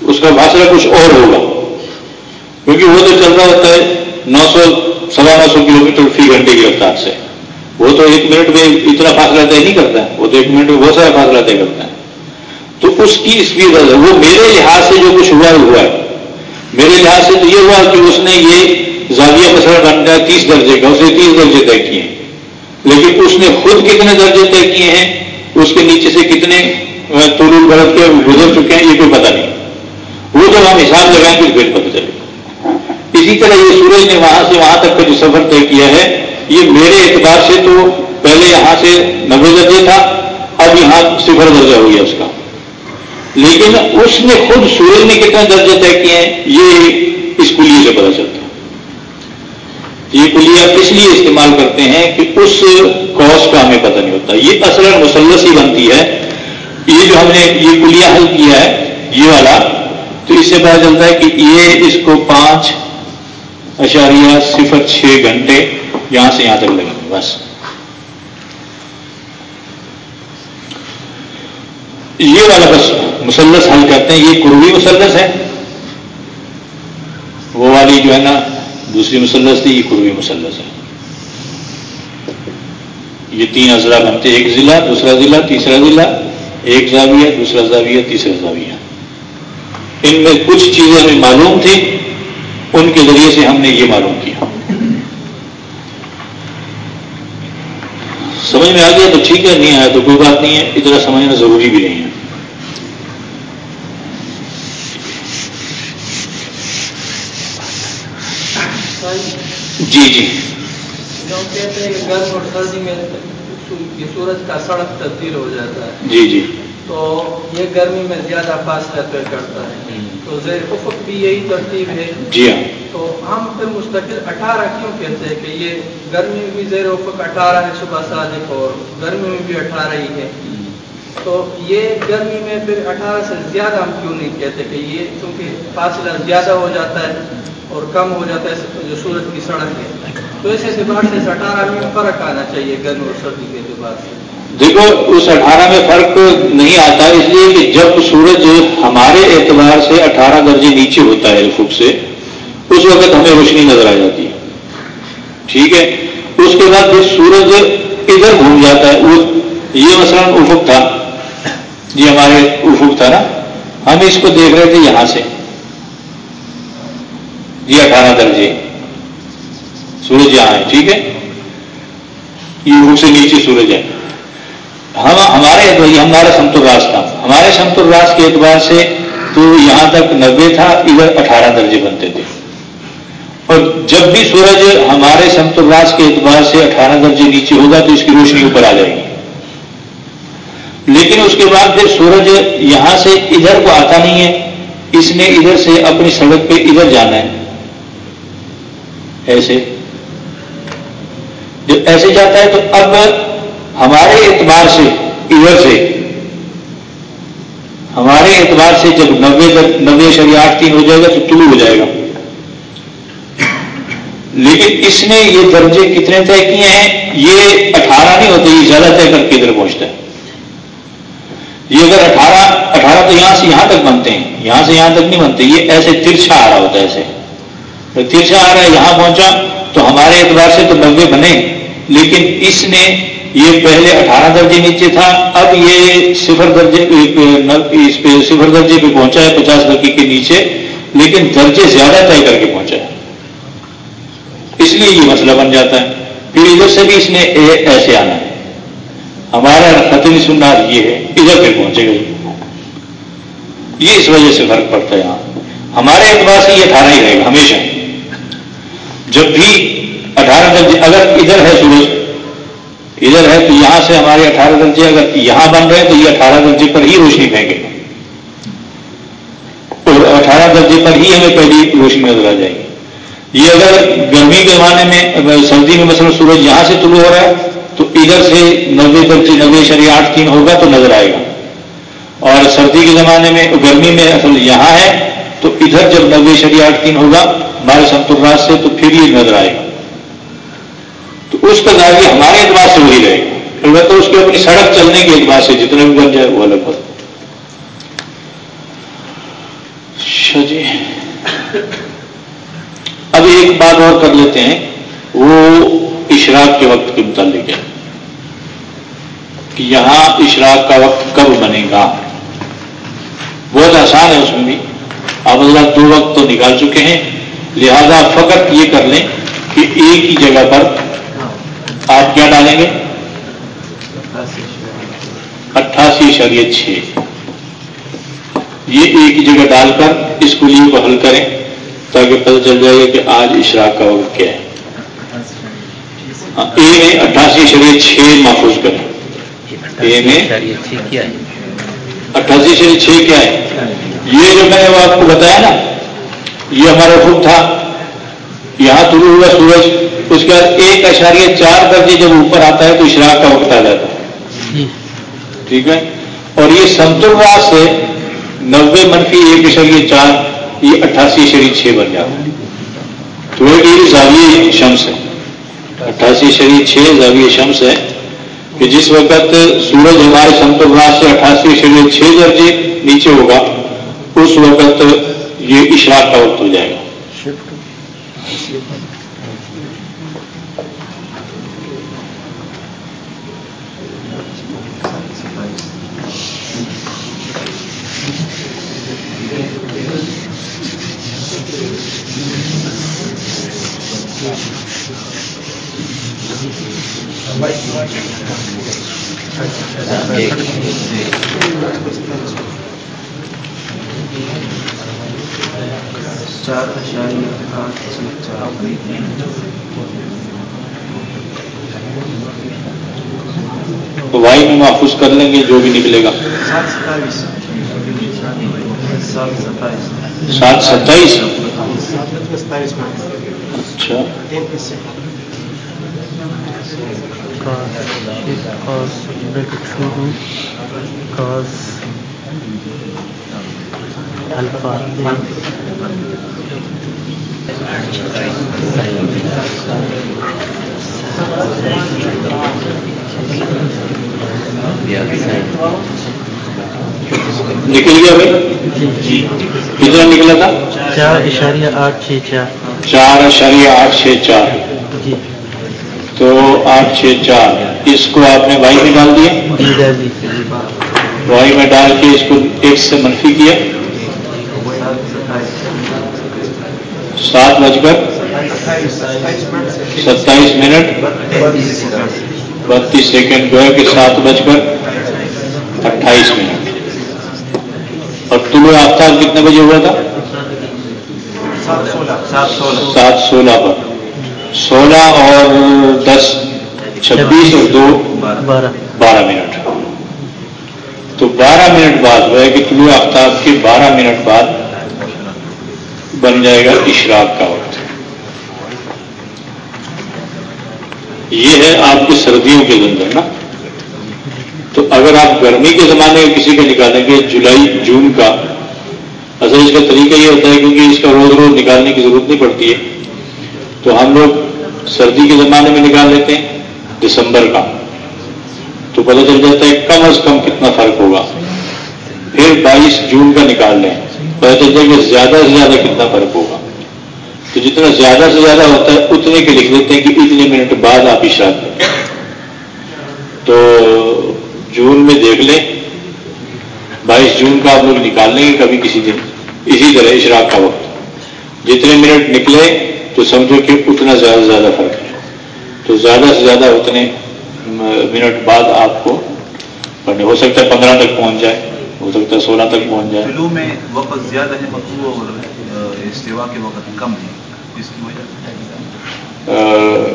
اس کا فاصلہ کچھ اور ہوگا۔ کیونکہ وہ تو چل رہا ہوتا ہے۔ نو سو سوا نو سو کلو میٹر فی گھنٹے کی رفتار سے۔ وہ تو ایک منٹ میں اتنا فاصلہ طے نہیں کرتا ہے، وہ تو ایک منٹ میں بہت سارا فاصلہ طے کرتا ہے۔ تو اس کی اسپیڈ وہ میرے لحاظ سے جو کچھ ہوا ہوا ہے۔ میرے لحاظ سے تو یہ ہوا کہ اس نے یہ زاویہ مسئلہ بن گیا تیس درجے کا، اسے تیس درجے طے کیے ہیں۔ لیکن اس نے خود کتنے درجے طے کیے ہیں؟ اس کے نیچے سے کتنے طول برت کے گزر چکے ہیں؟ یہ کوئی پتہ نہیں۔ وہ جب ہم حساب لگائیں گے پھر پتہ چلے۔ اسی طرح یہ سورج نے وہاں سے وہاں تک کا جو سفر طے کیا ہے، یہ میرے اعتبار سے تو پہلے یہاں سے نبے درجے تھا، اب یہاں صفر درجہ ہو گیا اس کا۔ لیکن اس نے خود سورج نے کتنے درجے طے کیے ہیں، یہ اس کلیے سے پتہ چلتا ہے۔ یہ کلیا اس لیے استعمال کرتے ہیں کہ اس کوس کا ہمیں پتہ نہیں ہوتا۔ یہ اصل مسلس ہی بنتی ہے۔ یہ جو ہم نے یہ کلیا حل کیا ہے، یہ والا، تو اس سے پتا چلتا ہے کہ یہ اس کو پانچ اشاریہ صفر چھ گھنٹے یہاں سے یہاں تک لگیں گے بس۔ یہ والا بس مسلس حل کرتے ہیں، یہ قروی مسلس ہے۔ وہ والی جو ہے نا، دوسری مسلس تھی، یہ قروی مسلس ہے۔ یہ تین اضلاع بنتے ایک ضلع، دوسرا ضلع، تیسرا ضلع، ایک زاویہ، دوسرا زاویہ، تیسرا زاویہ۔ ان میں کچھ چیزیں ہمیں معلوم تھی ان کے ذریعے سے ہم نے یہ معلوم کیا۔ سمجھ میں آ گیا تو ٹھیک ہے نہیں آیا تو کوئی بات نہیں ہے اتنا سمجھنا ضروری بھی نہیں ہے۔ جی جی۔ کہتے ہیں کہ گرم اور سردی میں سورج کا سڑک تبدیل ہو جاتا ہے۔ جی جی۔ تو یہ گرمی میں زیادہ فاصلہ طے کرتا ہے۔ تو زیر افق بھی یہی ترتیب ہے۔ جی ہاں۔ تو ہم پھر مستقل اٹھارہ کیوں کہتے ہیں کہ یہ گرمی میں بھی زیر افق اٹھارہ ہے صبح صادق اور گرمی میں بھی اٹھارہ ہی ہے۔ تو یہ گرمی میں پھر اٹھارہ سے زیادہ ہم کیوں نہیں کہتے کہ یہ کیونکہ فاصلہ زیادہ ہو جاتا ہے اور کم ہو جاتا ہے جو سورج کی سڑک ہے۔ تو اس اعتبار سے اٹھارہ میں فرق آنا چاہیے گرم اور سردی کے اعتبار سے۔ دیکھو، اس اٹھارہ میں فرق نہیں آتا، اس لیے کہ جب سورج ہمارے اعتبار سے اٹھارہ درجے نیچے ہوتا ہے افق سے، اس وقت ہمیں روشنی نظر آ جاتی ہے۔ ٹھیک ہے؟ اس کے بعد پھر سورج ادھر گھوم جاتا ہے یہ مثلا افق تھا۔ یہ ہمارے افق تھا نا؟ ہم اس کو دیکھ رہے تھے یہاں سے۔ یہ اٹھارہ درجے۔ سورج یہاں ہے، ٹھیک ہے؟ یہ افق سے نیچے سورج ہے۔ ہم ہمارے ہمارا سمت الراس تھا۔ ہمارے سمت الراس کے اعتبار سے تو یہاں تک نبے تھا، ادھر اٹھارہ درجے بنتے تھے۔ اور جب بھی سورج ہمارے سمت الراس کے اعتبار سے اٹھارہ درجے نیچے ہوگا تو اس کی روشنی اوپر آ جائے گی۔ لیکن اس کے بعد پھر سورج یہاں سے ادھر کو آتا نہیں ہے۔ اس نے ادھر سے اپنی سڑک پہ ادھر جانا ہے۔ ایسے۔ جب ایسے جاتا ہے تو اب ہمارے اعتبار سے ادھر سے، ہمارے اعتبار سے جب نبے نبے شری آٹھ تین ہو جائے گا تو طلوع ہو جائے گا۔ لیکن اس نے یہ درجے کتنے طے کیے ہیں؟ یہ اٹھارہ نہیں ہوتے، یہ زیادہ طے کر کے ادھر پہنچتا ہے۔ یہ اگر اٹھارہ اٹھارہ تو یہاں سے یہاں تک بنتے ہیں، یہاں سے یہاں تک نہیں بنتے، یہ ایسے ترچھا آ رہا ہوتا ہے ایسے۔ ترچھا آ رہا ہے، یہاں پہنچا تو ہمارے اعتبار سے تو نبے بنے، لیکن اس نے یہ پہلے اٹھارہ درجے نیچے تھا، اب یہ صفر درجے اس پہ صفر درجے پہ پہنچا ہے، پچاس درجے کے نیچے، لیکن درجے زیادہ طے کر کے پہنچا ہے۔ اس لیے یہ مسئلہ بن جاتا ہے۔ پھر ادھر سے بھی اس نے ایسے آنا ہے۔ ہمارا ختم سننا یہ ہے، ادھر پہ پہنچے گا۔ یہ اس وجہ سے فرق پڑتا ہے یہاں۔ ہمارے اعتبار سے یہ اٹھارہ ہی رہے گا، ہمیشہ۔ جب بھی اٹھارہ درجے، اگر ادھر ہے سورج ادھر ہے تو یہاں سے ہمارے اٹھارہ درجے، اگر یہاں بن رہے ہیں تو یہ اٹھارہ درجے پر ہی روشنی پھینکے اور اٹھارہ درجے پر ہی ہمیں پہلی روشنی نظر آ جائے گی۔ یہ اگر گرمی کے زمانے میں سردی میں مثلا سورج یہاں سے طلوع ہو رہا ہے، تو ادھر سے نوے درجے، نوے شری آٹھ تین ہوگا تو نظر آئے گا۔ اور سردی کے زمانے میں، گرمی میں اصل یہاں ہے، تو ادھر جب نوے شری آٹھ تین ہوگا، ہمارے سنتر سے تو پھر یہ نظر آئے گا۔ اس کا ذریعہ ہمارے اعتبار سے وہی رہے گا میں تو اس کے اپنی سڑک چلنے کے اعتبار سے جتنے بھی بن جائے وہ الگ بات۔ اچھا جی۔ اب ایک بات اور کر لیتے ہیں۔ وہ اشراق کے وقت کے متعلق ہے۔ کہ یہاں اشراق کا وقت کب بنے گا؟ بہت آسان ہے اس میں بھی۔ آپ اللہ دو وقت تو نکال چکے ہیں۔ لہذا فقط یہ کر لیں کہ ایک ہی جگہ پر آپ کیا ڈالیں گے؟ اٹھاسی شریعت چھ۔ یہ ایک ہی جگہ ڈال کر اس کلیے کو حل کریں تاکہ پتہ چل جائے گا کہ آج اشراق کا وقت کیا ہے۔ ہاں، اے میں اٹھاسی شریعت چھ محفوظ کریں۔ اے میں اٹھاسی شریعت چھ کیا ہے؟ یہ جو میں نے آپ کو بتایا نا، یہ ہمارا حکم تھا۔ یہاں طلوع ہوا سورج اس کے بعد ایک اشاریہ چار درجے جب اوپر آتا ہے تو اشراق کا وقت آ جاتا ہے۔ جی۔ ٹھیک ہے؟ اور یہ سنتروا سے نوے منفی ایک اشریہ چار یہ اٹھاسی شریف چھ بن جاتا تو یہ زاویہ شمس ہے۔ اٹھاسی شریف چھ زاویہ شمس ہے کہ جس وقت سورج ہمارے سنترواس سے اٹھاسی شریف چھ درجے نیچے ہوگا اس وقت یہ اشراق کا وقت ہو جائے گا۔ اس لیے اشاریہ آٹھ چار تو وائی میں محفوظ کر لیں گے جو بھی نکلے گا۔ سات ستائیس۔ اچھا۔ نکل گیا بھائی جی۔ کتنا نکلا تھا؟ چار اشاریہ آٹھ چھ چار۔ چار اشاریہ آٹھ چھ چار۔ جی۔ تو آٹھ چھ چار۔ اس کو آپ نے وائی میں ڈال دیا جی وائی میں ڈال کے اس کو ایک سے منفی کیا۔ سات بج کر۔ ستائیس منٹ۔ بتیس سیکنڈ جو ہے کہ سات بج کر اٹھائیس منٹ۔ اور طلوع آفتاب کتنے بجے ہوا تھا؟ سات سولہ پر۔ سولہ اور دس، چھبیس اور دو، بارہ منٹ۔ تو بارہ منٹ بعد وہ ہے کہ طلوع آفتاب کے بارہ منٹ بعد بن جائے گا اشراق کا وقت۔ یہ ہے آپ کی سردیوں کے اندر نا۔ تو اگر آپ گرمی کے زمانے میں کسی کا نکالیں گے، جولائی، جون کا، اصل اس کا طریقہ یہ ہوتا ہے کیونکہ اس کا روز روز نکالنے کی ضرورت نہیں پڑتی ہے۔ تو ہم لوگ سردی کے زمانے میں نکال لیتے ہیں، دسمبر کا۔ تو پتہ چل جاتا ہے کم از کم کتنا فرق ہوگا۔ پھر بائیس جون کا نکال لیں، پتہ چل جائے کہ زیادہ سے زیادہ کتنا فرق ہوگا۔ تو جتنا زیادہ سے زیادہ ہوتا ہے اتنے کے لکھ دیتے ہیں کہ اتنے منٹ بعد آپ اشراق کریں۔ تو جون میں دیکھ لیں، بائیس جون کا آپ لوگ نکال لیں گے کبھی کسی دن۔ اسی طرح اشراق کا وقت۔ جتنے منٹ نکلے تو سمجھو کہ اتنا زیادہ سے زیادہ فرق ہے۔ تو زیادہ سے زیادہ اتنے منٹ بعد آپ کو پڑھنے۔ ہو سکتا ہے پندرہ تک پہنچ جائے، ہو سکتا ہے سولہ تک پہنچ جائے۔ میں وقت زیادہ ہے۔ استوا کے وقت کم ہے اس کی وجہ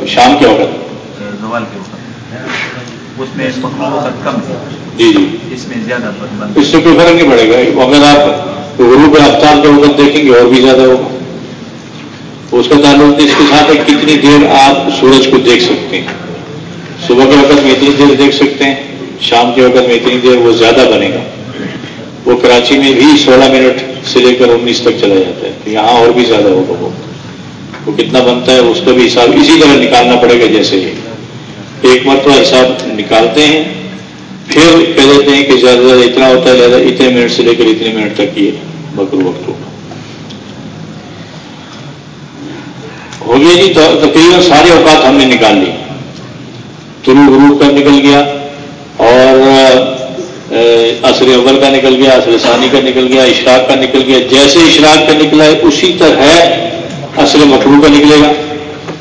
شام کے وقت۔ زوال کے وقت۔ اس میں مطلوع وقت کم ہے۔ جی جی۔ اس میں زیادہ اس سے کوئی فرق نہیں پڑے گا۔ اگر آپ غروب آفتاب کے وقت دیکھیں گے اور بھی زیادہ ہوگا اس کا تعلق اس کے ساتھ ہے کتنی دیر آپ سورج کو دیکھ سکتے ہیں۔ صبح کے وقت میں اتنی دیر دیکھ سکتے ہیں شام کے وقت میں اتنی دیر وہ زیادہ بنے گا۔ وہ کراچی میں بھی سولہ منٹ سے لے کر انیس تک چلا جاتا ہے تو یہاں اور بھی زیادہ ہوگا وہ۔ وہ کتنا بنتا ہے، اس کا بھی حساب اسی طرح نکالنا پڑے گا جیسے یہ۔ ایک مرتبہ حساب نکالتے ہیں، پھر کہہ دیتے ہیں کہ زیادہ زیادہ اتنا ہوتا ہے زیادہ اتنے منٹ سے لے کر اتنے منٹ تک یہ بکر وقت ہوگا۔ ہو گیا جی تقریباً سارے اوقات ہم نے نکال لی طلوع غروب کا نکل گیا اور عصر اول کا نکل گیا، عصر ثانی کا نکل گیا، اشراق کا نکل گیا، جیسے اشراق کا نکلا ہے، اسی طرح عصر مکرو کا نکلے گا۔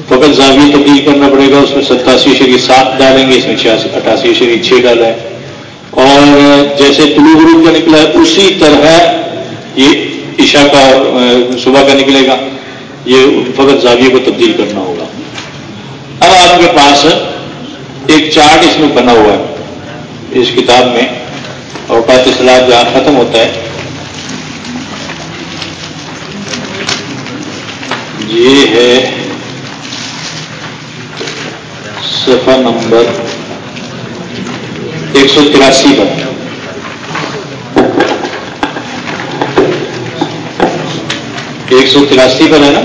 فقط زاویہ تبدیل کرنا پڑے گا، اس میں ستاسی شریف سات ڈالیں گے، اس میں چھیاسی، اٹھاسی شریف چھ ڈالا ہے۔ اور جیسے طلوع غروب کا نکلا ہے، اسی طرح یہ عشاء کا صبح کا نکلے گا۔ یہ فقط زاویے کو تبدیل کرنا ہوگا۔ اب آپ کے پاس ایک چارٹ اس میں بنا ہوا ہے، اس کتاب میں۔ اوقات اصلاح جہاں ختم ہوتا ہے۔ یہ ہے صفحہ نمبر ایک سو تراسی پر۔ ایک سو تراسی پر ہے نا؟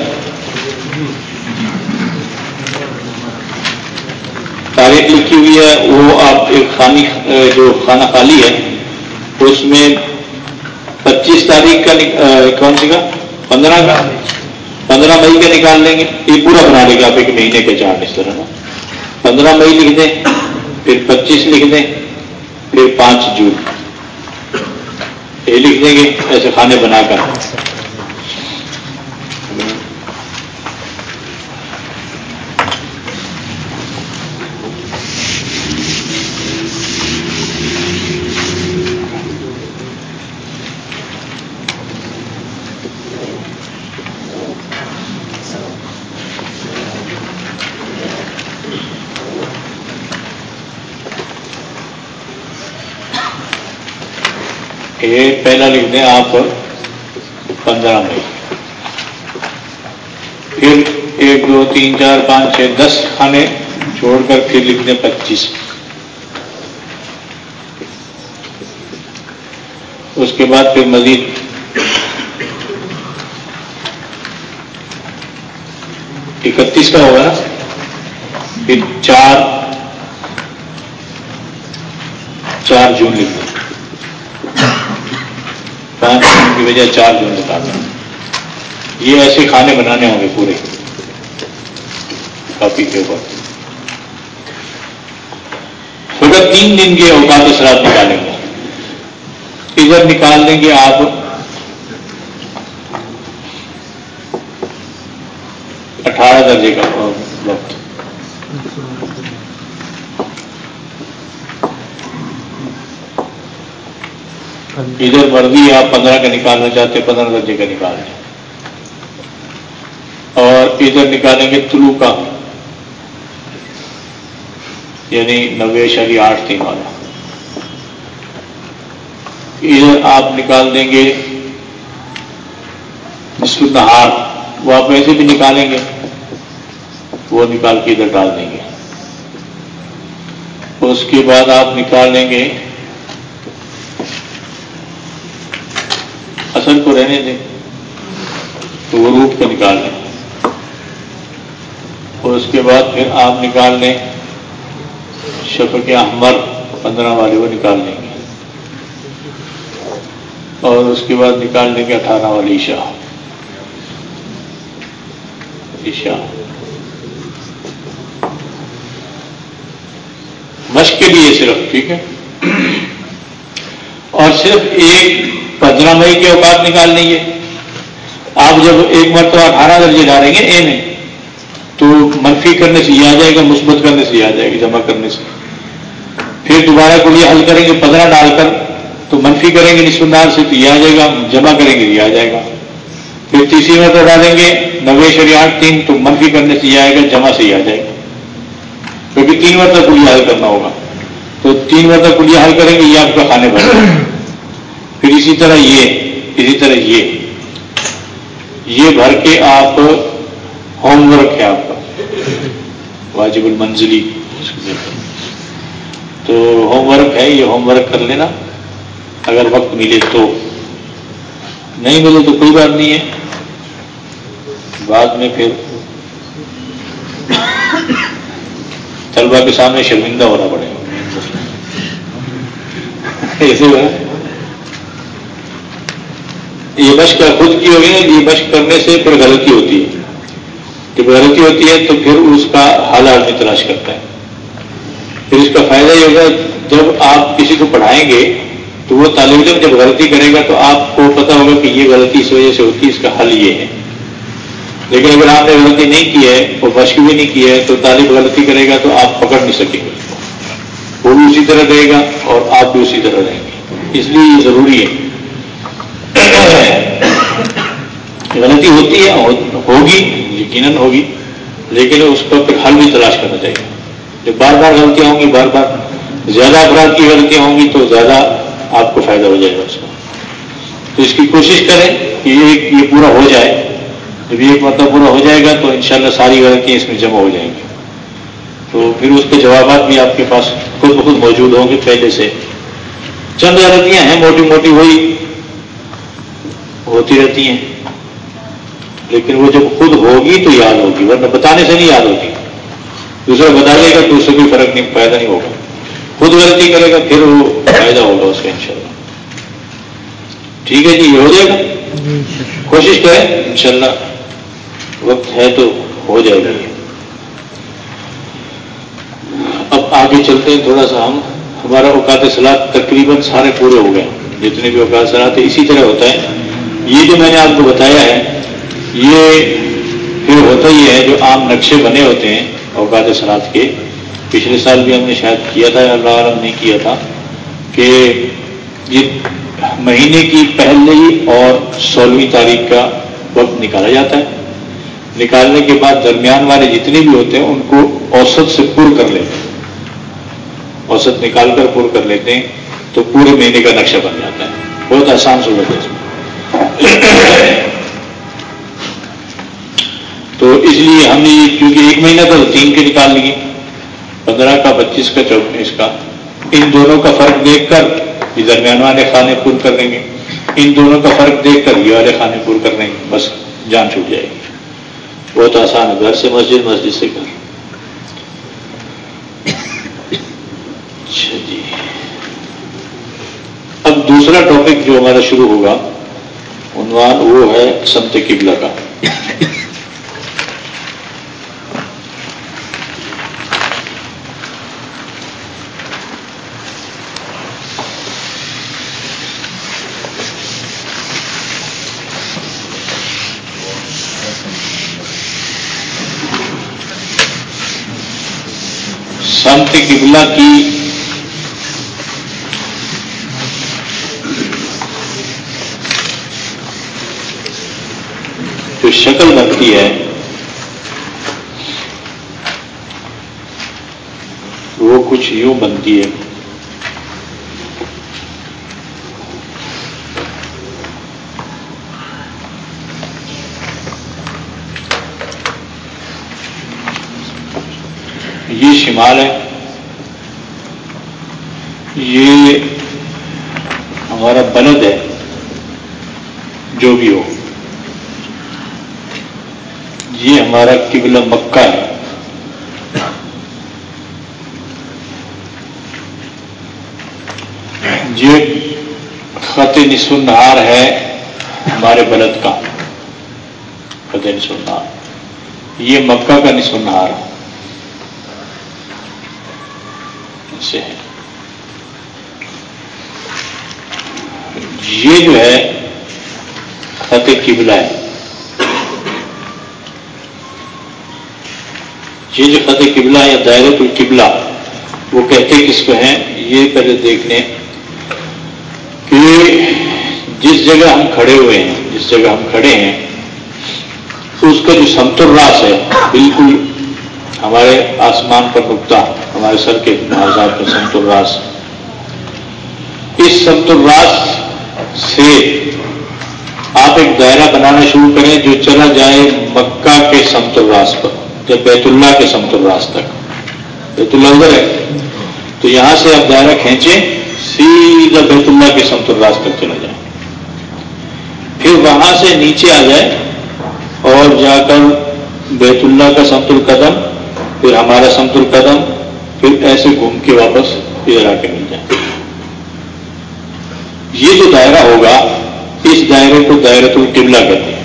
تاریخ لکھی ہوئی ہے، وہ آپ ایک خانی جو خانہ خالی ہے۔ اس میں پچیس تاریخ کا کون سی کا؟ پندرہ کا؟ پندرہ مئی کا نکال لیں گے۔ یہ پورا بنا لے گا آپ ایک مہینے کے چارٹ اس طرح نا۔ پندرہ مئی لکھ دیں، پھر پچیس لکھ دیں، پھر پانچ جون۔ یہ لکھ دیں گے، ایسے کھانے بنا کر۔ یہ پہلا لکھ دیں آپ پندرہ مئی پھر ایک، دو، تین، چار، پانچ، چھ، دس کھانے چھوڑ کر پھر لکھ دیں پچیس۔ اس کے بعد پھر مزید۔ اکتیس کا ہوگا۔ نا پھر چار۔ چار جون لکھ دیں پانچ دن کی وجہ چار دن بتا دیں۔ یہ ایسے کھانے بنانے ہوں گے پورے۔ کافی کے اوپر۔ فقط تین دن کے اوقات اثرات نکالیں گے۔ ادھر نکال دیں گے آپ۔ اٹھارہ درجے کا۔ وقت ادھر مرضی آپ پندرہ کا نکالنا چاہتے ہیں، پندرہ درجے کا نکال دیں۔ اور ادھر نکالیں گے طلوع کا یعنی نوے شری آٹھ تین والا۔ ادھر آپ نکال دیں گے نصف نہار، وہ آپ ویسے بھی نکالیں گے، وہ نکال کے ادھر ڈال دیں گے۔ اس کے بعد آپ نکال لیں گے اصل کو رہنے دیں تو وہ روپ کو نکال لیں اور اس کے بعد پھر آپ نکال لیں، شفق احمر پندرہ والے وہ نکال لیں گے۔ اور اس کے بعد نکال لیں گے اٹھارہ والی عشاء۔ عشاء۔ مشق کے لیے صرف، ٹھیک ہے؟ اور صرف ایک پندرہ مئی کے اوقات نکال لیں گے آپ جب ایک مرتبہ اٹھارہ درجے ڈالیں گے اے میں، تو منفی کرنے سے یہ آ جائے گا، مثبت کرنے سے یہ آ جائے گا، جمع کرنے سے۔ پھر دوبارہ کو یہ حل کریں گے، پندرہ ڈال کر، تو منفی کریں گے نسبندار سے، تو یہ آ جائے گا، جمع کریں گے، یہ آ جائے گا۔ پھر تیسری مرتبہ ڈالیں گے، نوے شریعت تین، تو منفی کرنے سے یہ آئے گا، جمع سے یہ آ جائے گا۔ کیونکہ تین مرتبہ کلیہ حل کرنا ہوگا۔ تو تین مرتبہ کلیہ حل کریں گے، یہ آپ کا کھانے بھر پھر اسی طرح یہ، اسی طرح یہ۔ یہ بھر کے آپ ہوم ورک ہے آپ کا۔ واجب المنزلی۔ تو ہوم ورک ہے، یہ ہوم ورک کر لینا۔ اگر وقت ملے تو۔ نہیں ملے تو کوئی بات نہیں ہے۔ بعد میں پھر طلبا کے سامنے شرمندہ ہونا پڑے گا۔ ایسے یہ مشق خود کی ہوگی نا یہ مشق کرنے سے پھر غلطی ہوتی ہے۔ جب غلطی ہوتی ہے تو پھر اس کا حال آدمی تلاش کرتا ہے۔ پھر اس کا فائدہ یہ ہوگا، جب آپ کسی کو پڑھائیں گے تو وہ طالب علم جب غلطی کرے گا تو آپ کو پتا ہوگا کہ یہ غلطی اس وجہ سے ہوتی ہے، اس کا حل یہ ہے۔ لیکن اگر آپ نے غلطی نہیں کی ہے اور مشق بھی نہیں کی ہے، تو طالب غلطی کرے گا تو آپ پکڑ نہیں سکیں گے۔ وہ بھی اسی طرح رہے گا اور آپ بھی اسی طرح رہیں گے۔ اس لیے یہ ضروری ہے۔ غلطی ہوتی ہے ہوگی، یقیناً ہوگی، لیکن اس کا پھر حل بھی تلاش کرنا چاہیے۔ جب بار بار غلطیاں ہوں گی، بار بار زیادہ افراد کی غلطیاں ہوں گی، تو زیادہ آپ کو فائدہ ہو جائے گا اس کا تو اس کی کوشش کریں کہ یہ یہ پورا ہو جائے۔ جب یہ مطلب پورا ہو جائے گا، تو انشاءاللہ ساری غلطیاں اس میں جمع ہو جائیں گی۔ تو پھر اس کے جوابات بھی آپ کے پاس خود بخود موجود ہوں گے پہلے سے۔ چند غلطیاں ہیں، موٹی موٹی وہی ہوتی رہتی ہیں۔ لیکن وہ جب خود ہوگی تو یاد ہوگی، ورنہ بتانے سے نہیں یاد ہوگی۔ دوسرا بتا دے گا تو اس سے کوئی فرق نہیں پیدا نہیں ہوگا۔ خود غلطی کرے گا، پھر وہ فائدہ ہوگا اس کا انشاءاللہ۔ ٹھیک ہے جی یہ ہو جائے گا۔ کوشش کریں، انشاءاللہ وقت ہے تو ہو جائے گا۔ اب آگے چلتے ہیں، تھوڑا سا ہم۔ ہمارا اوقات سلاد تقریباً سارے پورے ہو گئے۔ جتنے بھی اوقات سلاد ہے اسی طرح ہوتا ہے۔ یہ جو میں نے آپ کو بتایا ہے، یہ پھر ہوتا ہی ہے جو عام نقشے بنے ہوتے ہیں، اوقات سلاد کے، پچھلے سال بھی ہم نے شاید کیا تھا اللہ عالم نہیں کیا تھا کہ یہ مہینے کی پہلی اور سولہویں تاریخ کا وقت نکالا جاتا ہے۔ نکالنے کے بعد درمیان والے جتنے بھی ہوتے ہیں، ان کو اوسط سے پر کر لیتے ہیں۔ اوسط نکال کر پر کر لیتے ہیں، تو پورے مہینے کا نقشہ بن جاتا ہے۔ بہت آسان صورت ہے۔ اس میں تو اس لیے ہم نے کیونکہ ایک مہینہ تھا تو تین کے نکال لیے، پندرہ کا، پچیس کا چوبیس کا۔ ان دونوں کا فرق دیکھ کر یہ درمیان والے کھانے پور کر دیں گے۔ ان دونوں کا فرق دیکھ کر یہ والے کھانے پور کر دیں گے۔ بس جان چھوٹ جائے گی۔ بہت آسان ہے، گھر سے مسجد مسجد سے گھر۔ اچھا جی۔ اب دوسرا ٹاپک جو ہمارا شروع ہوگا۔ عنوان وہ ہے سمت قبلہ کا۔ سمت قبلہ کی جو شکل بنتی ہے۔ وہ کچھ یوں بنتی ہے۔ یہ شمال ہے۔ یہ ہمارا بلد ہے۔ جو بھی ہو۔ یہ ہمارا قبلہ مکہ ہے۔ یہ خط نصف نہار ہے ہمارے بلد کا۔ خط نصف نہار یہ مکہ کا نصف نہار ہے سے ہے۔ یہ جو ہے خط قبلہ ہے۔ یہ جو خط قبلہ یا دائرت القبلہ، وہ کہتے کس کو ہیں؟ یہ پہلے دیکھ لیں کہ جس جگہ ہم کھڑے ہوئے ہیں، جس جگہ ہم کھڑے ہیں اس کا جو سمتر راس ہے، بالکل ہمارے آسمان پر نکتا ہمارے سر کے آزاد کا سمت الراس۔ اس سمت الراس سے آپ ایک دائرہ بنانا شروع کریں جو چلا جائے مکہ کے سمت الراس پر۔ یا بیت اللہ کے سمت الراس تک۔ بیت اللہ ادھر ہے۔ تو یہاں سے آپ دائرہ کھینچیں، سیدھا بیت اللہ کے سمت الراس تک چلا جائیں۔ پھر وہاں سے نیچے آ جائے اور جا کر بیت اللہ کا سمت القدم، پھر ہمارا سمت القدم، پھر ایسے گھوم کے واپس ادھر آ کے مل جائے یہ جو دائرہ ہوگا، اس دائرے کو دائرت القبلہ کہتے ہیں۔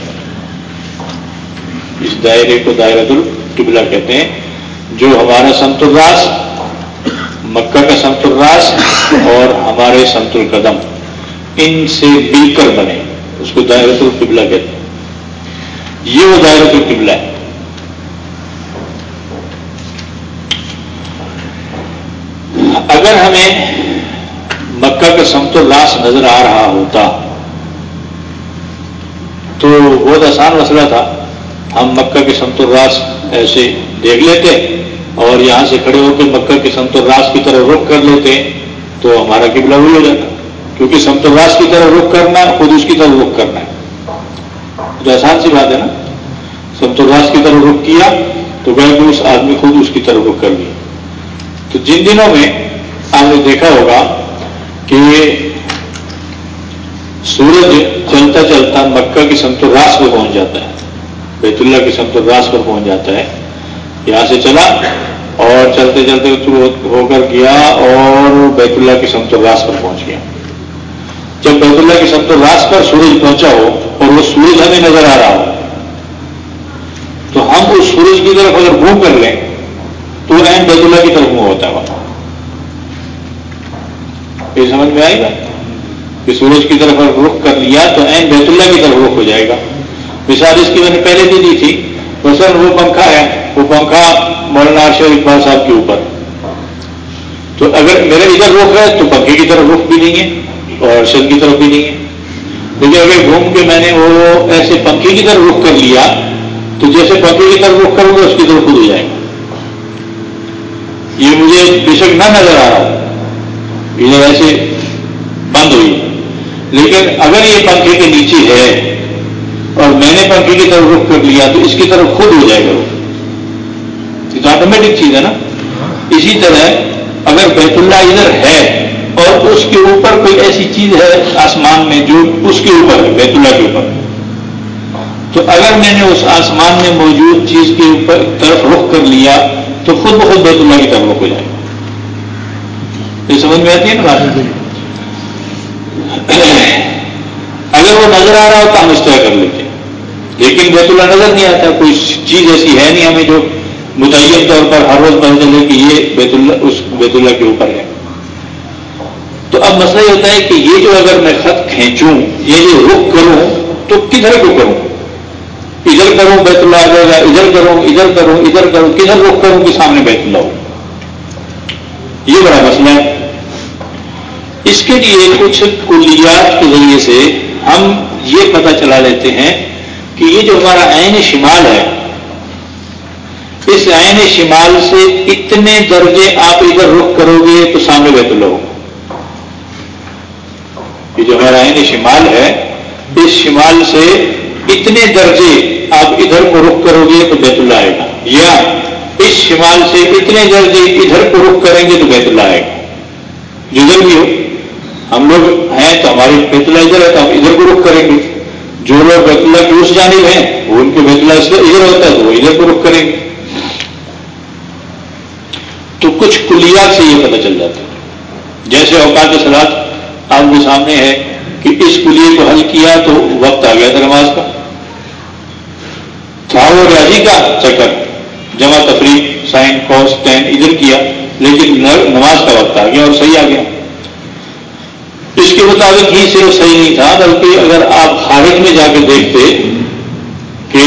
اس دائرے کو دائرت القبلہ کہتے ہیں، جو ہمارا سمت الراس مکہ کا سمت الراس اور ہمارے سمت القدم، ان سے مل کر بنے، اس کو دائرت القبلہ کہتے ہیں۔ یہ وہ دائرت القبلہ ہے۔ اگر ہمیں مکہ کا سمت الراس نظر آ رہا ہوتا، تو بہت آسان مسئلہ تھا۔ ہم مکہ کے سمت الراس ایسے دیکھ لیتے اور یہاں سے کھڑے ہو کے مکہ کے سمت الراس کی طرف رخ کر لیتے تو ہمارا قبلہ وہی ہو جاتا کیونکہ سمت الراس کی طرف رخ کرنا خود اس کی طرف رخ کرنا ہے۔ تو آسان سی بات ہے نا؟ سمت الراس کی طرف رخ کیا تو کہ اس آدمی خود اس کی طرف رخ کر لیا۔ تو جن دنوں میں آپ نے دیکھا ہوگا کہ سورج چلتا چلتا مکہ کی سمت راس پہ پہنچ جاتا ہے۔ بیت اللہ کی سمت راس پر پہنچ جاتا ہے۔ یہاں سے چلا اور چلتے چلتے ہو کر گیا اور بیت اللہ کی سمت راس پر پہنچ گیا۔ جب بیت اللہ کی سمت راس پر سورج پہنچا ہو اور وہ سورج ہمیں نظر آ رہا ہو، تو ہم اس سورج کی طرف اگر منہ کر لیں تو این بیت اللہ کی طرف منہ ہوتا ہے وہاں۔ یہ سمجھ میں آئے گا کہ سورج کی طرف رخ کر لیا تو این بیت اللہ کی طرف رخ ہو جائے گا۔ مثال اس کی میں نے پہلے بھی دی تھی، مثلاً وہ پنکھا ہے، وہ پنکھا مولانا ارشد اقبال صاحب کے اوپر۔ تو اگر میرے ادھر رخ ہے تو پنکھے کی طرف رخ بھی نہیں ہے اور ارشد کی طرف بھی نہیں ہے۔ لیکن اگر گھوم کے میں نے وہ ایسے پنکھے کی طرف رخ کر لیا، تو جیسے پنکھے کی طرف رخ کروں گا، اس کی طرف خود ہو جائے گا۔ یہ مجھے بے شک نہ نظر آ رہا ادھر ایسے بند ہوئی۔ لیکن اگر یہ پنکھے کے نیچے ہے اور میں نے پنکھے کی طرف رخ کر لیا تو اس کی طرف خود ہو جائے گا یہ تو آٹومیٹک چیز ہے نا۔ اسی طرح اگر بیت اللہ ادھر ہے اور اس کے اوپر کوئی ایسی چیز ہے آسمان میں جو اس کے اوپر ہے بیت اللہ کے اوپر۔ تو اگر میں نے اس آسمان میں موجود چیز کے اوپر طرف رخ کر لیا تو خود بخود بیت اللہ کی طرف رخ ہو جائے۔ گا یہ سمجھ میں آتی ہے نا بات؟ اگر وہ نظر آ رہا ہو تو ہم اس طرح کر لیتے۔ لیکن بیت اللہ نظر نہیں آتا، کوئی چیز ایسی ہے نہیں ہمیں جو متعین طور پر ہر روز پتہ چلے کہ یہ بیت اللہ، اس بیت اللہ کے اوپر ہے۔ تو اب مسئلہ یہ ہوتا ہے کہ یہ جو اگر میں خط کھینچوں، یہ جو رخ کروں، تو کدھر کو کروں؟ ادھر کروں بیت اللہ آ جائے گا، ادھر کروں ادھر کروں ادھر کروں، کدھر رخ کروں کہ سامنے بیت اللہ ہو؟ یہ بڑا مسئلہ ہے۔ اس کے لیے کچھ کلیات کے ذریعے سے ہم یہ پتہ چلا لیتے ہیں کہ یہ جو ہمارا عین شمال ہے، اس عین شمال سے اتنے درجے آپ ادھر رخ کرو گے تو سامنے بیت اللہ ہوگا یہ جو ہمارا عین شمال ہے، اس شمال سے اتنے درجے آپ ادھر کو رخ کرو گے تو بیت اللہ آئے گا۔ یا اس شمال سے اتنے درجے ادھر کو رخ کریں گے تو بیت اللہ آئے گا۔ جدھر بھی ہو، ہم لوگ ہیں تو ہماری بیت اللہ ادھر ہے تو ہم ادھر کو رخ کریں گے۔ جو لوگ بیت اللہ کی اس جانب ہیں، وہ ان کے بیت اللہ اس ادھر ہوتا ہے تو وہ ادھر کو رخ کریں گے۔ تو کچھ کلیات سے یہ پتہ چل جاتا ہے۔ جیسے اوقات سلاد آپ کے سامنے ہے کہ اس کلیے کو حل کیا تو وقت آ گیا تھا نماز کا۔ تھا وہ ریاضی کا چکر، جمع تفریح، سائن کوس ٹین ادھر کیا، لیکن نماز کا وقت آ گیا اور صحیح آ گیا۔ اس کے مطابق ہی صرف صحیح نہیں تھا بلکہ اگر آپ خارج میں جا کے دیکھتے کہ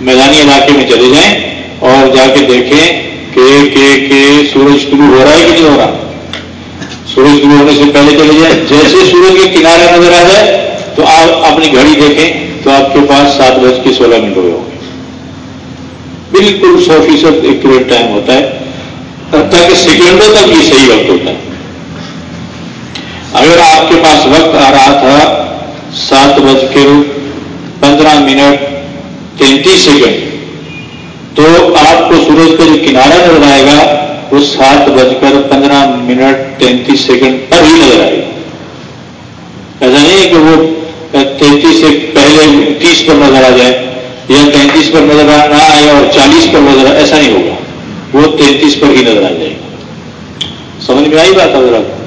میدانی علاقے میں چلے جائیں اور جا کے دیکھیں کہ کہ, کہ سورج طلوع ہو رہا ہے کہ نہیں ہو رہا۔ سورج طلوع ہونے سے پہلے چلے جائیں۔ جیسے سورج کے کنارے نظر آ جائے تو آپ اپنی گھڑی دیکھیں تو آپ کے پاس سات بج کے سولہ منٹ ہوئے ہوں گے۔ بالکل سو فیصد ایکوریٹ ٹائم ہوتا ہے۔ تاکہ سیکنڈوں تک یہ صحیح وقت ہوتا ہے۔ اگر آپ کے پاس وقت آ رہا تھا، سات بج کے پندرہ منٹ تینتیس سیکنڈ، تو آپ کو سورج کا جو کنارہ نظر آئے گا، وہ سات بج کر پندرہ منٹ تینتیس سیکنڈ پر ہی نظر آئے گا۔ ایسا نہیں ہے کہ وہ تینتیس سے پہلے تیس پر نظر آ جائے یا تینتیس پر نظر نہ آئے اور چالیس پر نظر ایسا نہیں ہوگا۔ وہ تینتیس پر ہی نظر آ جائے گا۔ سمجھ میں آئی بات حضرت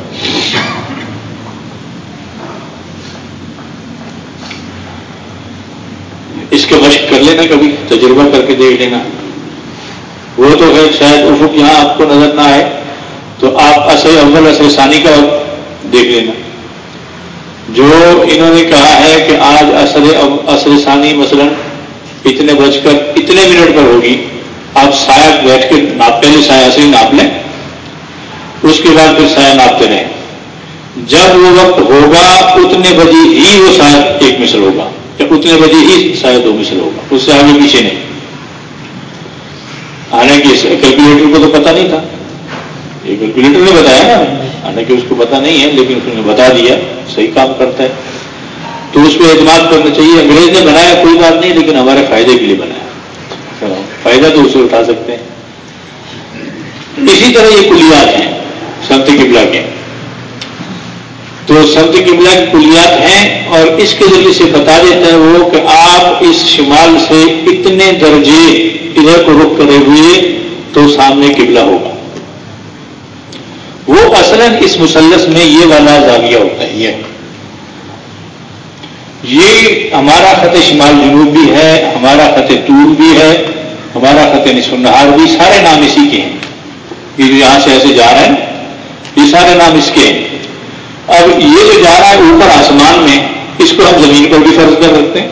اس کے مشق کر لینا کبھی، تجربہ کر کے دیکھ لینا۔ وہ تو ہے شاید افق یہاں آپ کو نظر نہ آئے، تو آپ اصل اول، اصل ثانی کا دیکھ لینا۔ جو انہوں نے کہا ہے کہ آج اصل اصل ثانی مثلا اتنے بج کر اتنے منٹ پر ہوگی، آپ سایہ بیٹھ کے ناپ پہلے سایہ سے ہی ناپ لیں۔ اس کے بعد پھر سایہ ناپتے رہیں۔ جب وہ وقت ہوگا، اتنے بجے ہی وہ سایہ ایک مثل ہوگا۔ اتنے بجے ہی شاید دو مسل ہوگا، اس سے آگے پیچھے نہیں۔ حالانکہ کیلکولیٹر کو تو پتا نہیں تھا۔ یہ کیلکولیٹر نے بتایا نا۔ حالانکہ اس کو پتا نہیں ہے، لیکن اس نے بتا دیا، صحیح کام کرتا ہے۔ تو اس پہ اعتماد کرنا چاہیے۔ انگریز نے بنایا، کوئی بات نہیں، لیکن ہمارے فائدے کے لیے بنایا۔ فائدہ تو اسے اٹھا سکتے ہیں۔ اسی طرح یہ کلیات ہیں، سنت قبلہ کے۔ تو سبد قبلہ کی کلیات ہیں اور اس کے ذریعے سے بتا دیتا ہے وہ کہ آپ اس شمال سے اتنے درجے ادھر کو رخ کرے ہوئے تو سامنے قبلہ ہوگا۔ وہ اصلا اس مسلس میں یہ والا زاویہ ہوتا ہے، یہ۔ یہ ہمارا خط شمال جنوب بھی ہے، ہمارا خط طول بھی ہے، ہمارا خط نصف بھی، سارے نام اسی کے ہیں۔ یہ جو یہاں سے ایسے جا رہے ہیں، یہ سارے نام اس کے ہیں۔ اب یہ جو جا رہا ہے اوپر آسمان میں، اس کو ہم زمین پر بھی فرض کر سکتے ہیں۔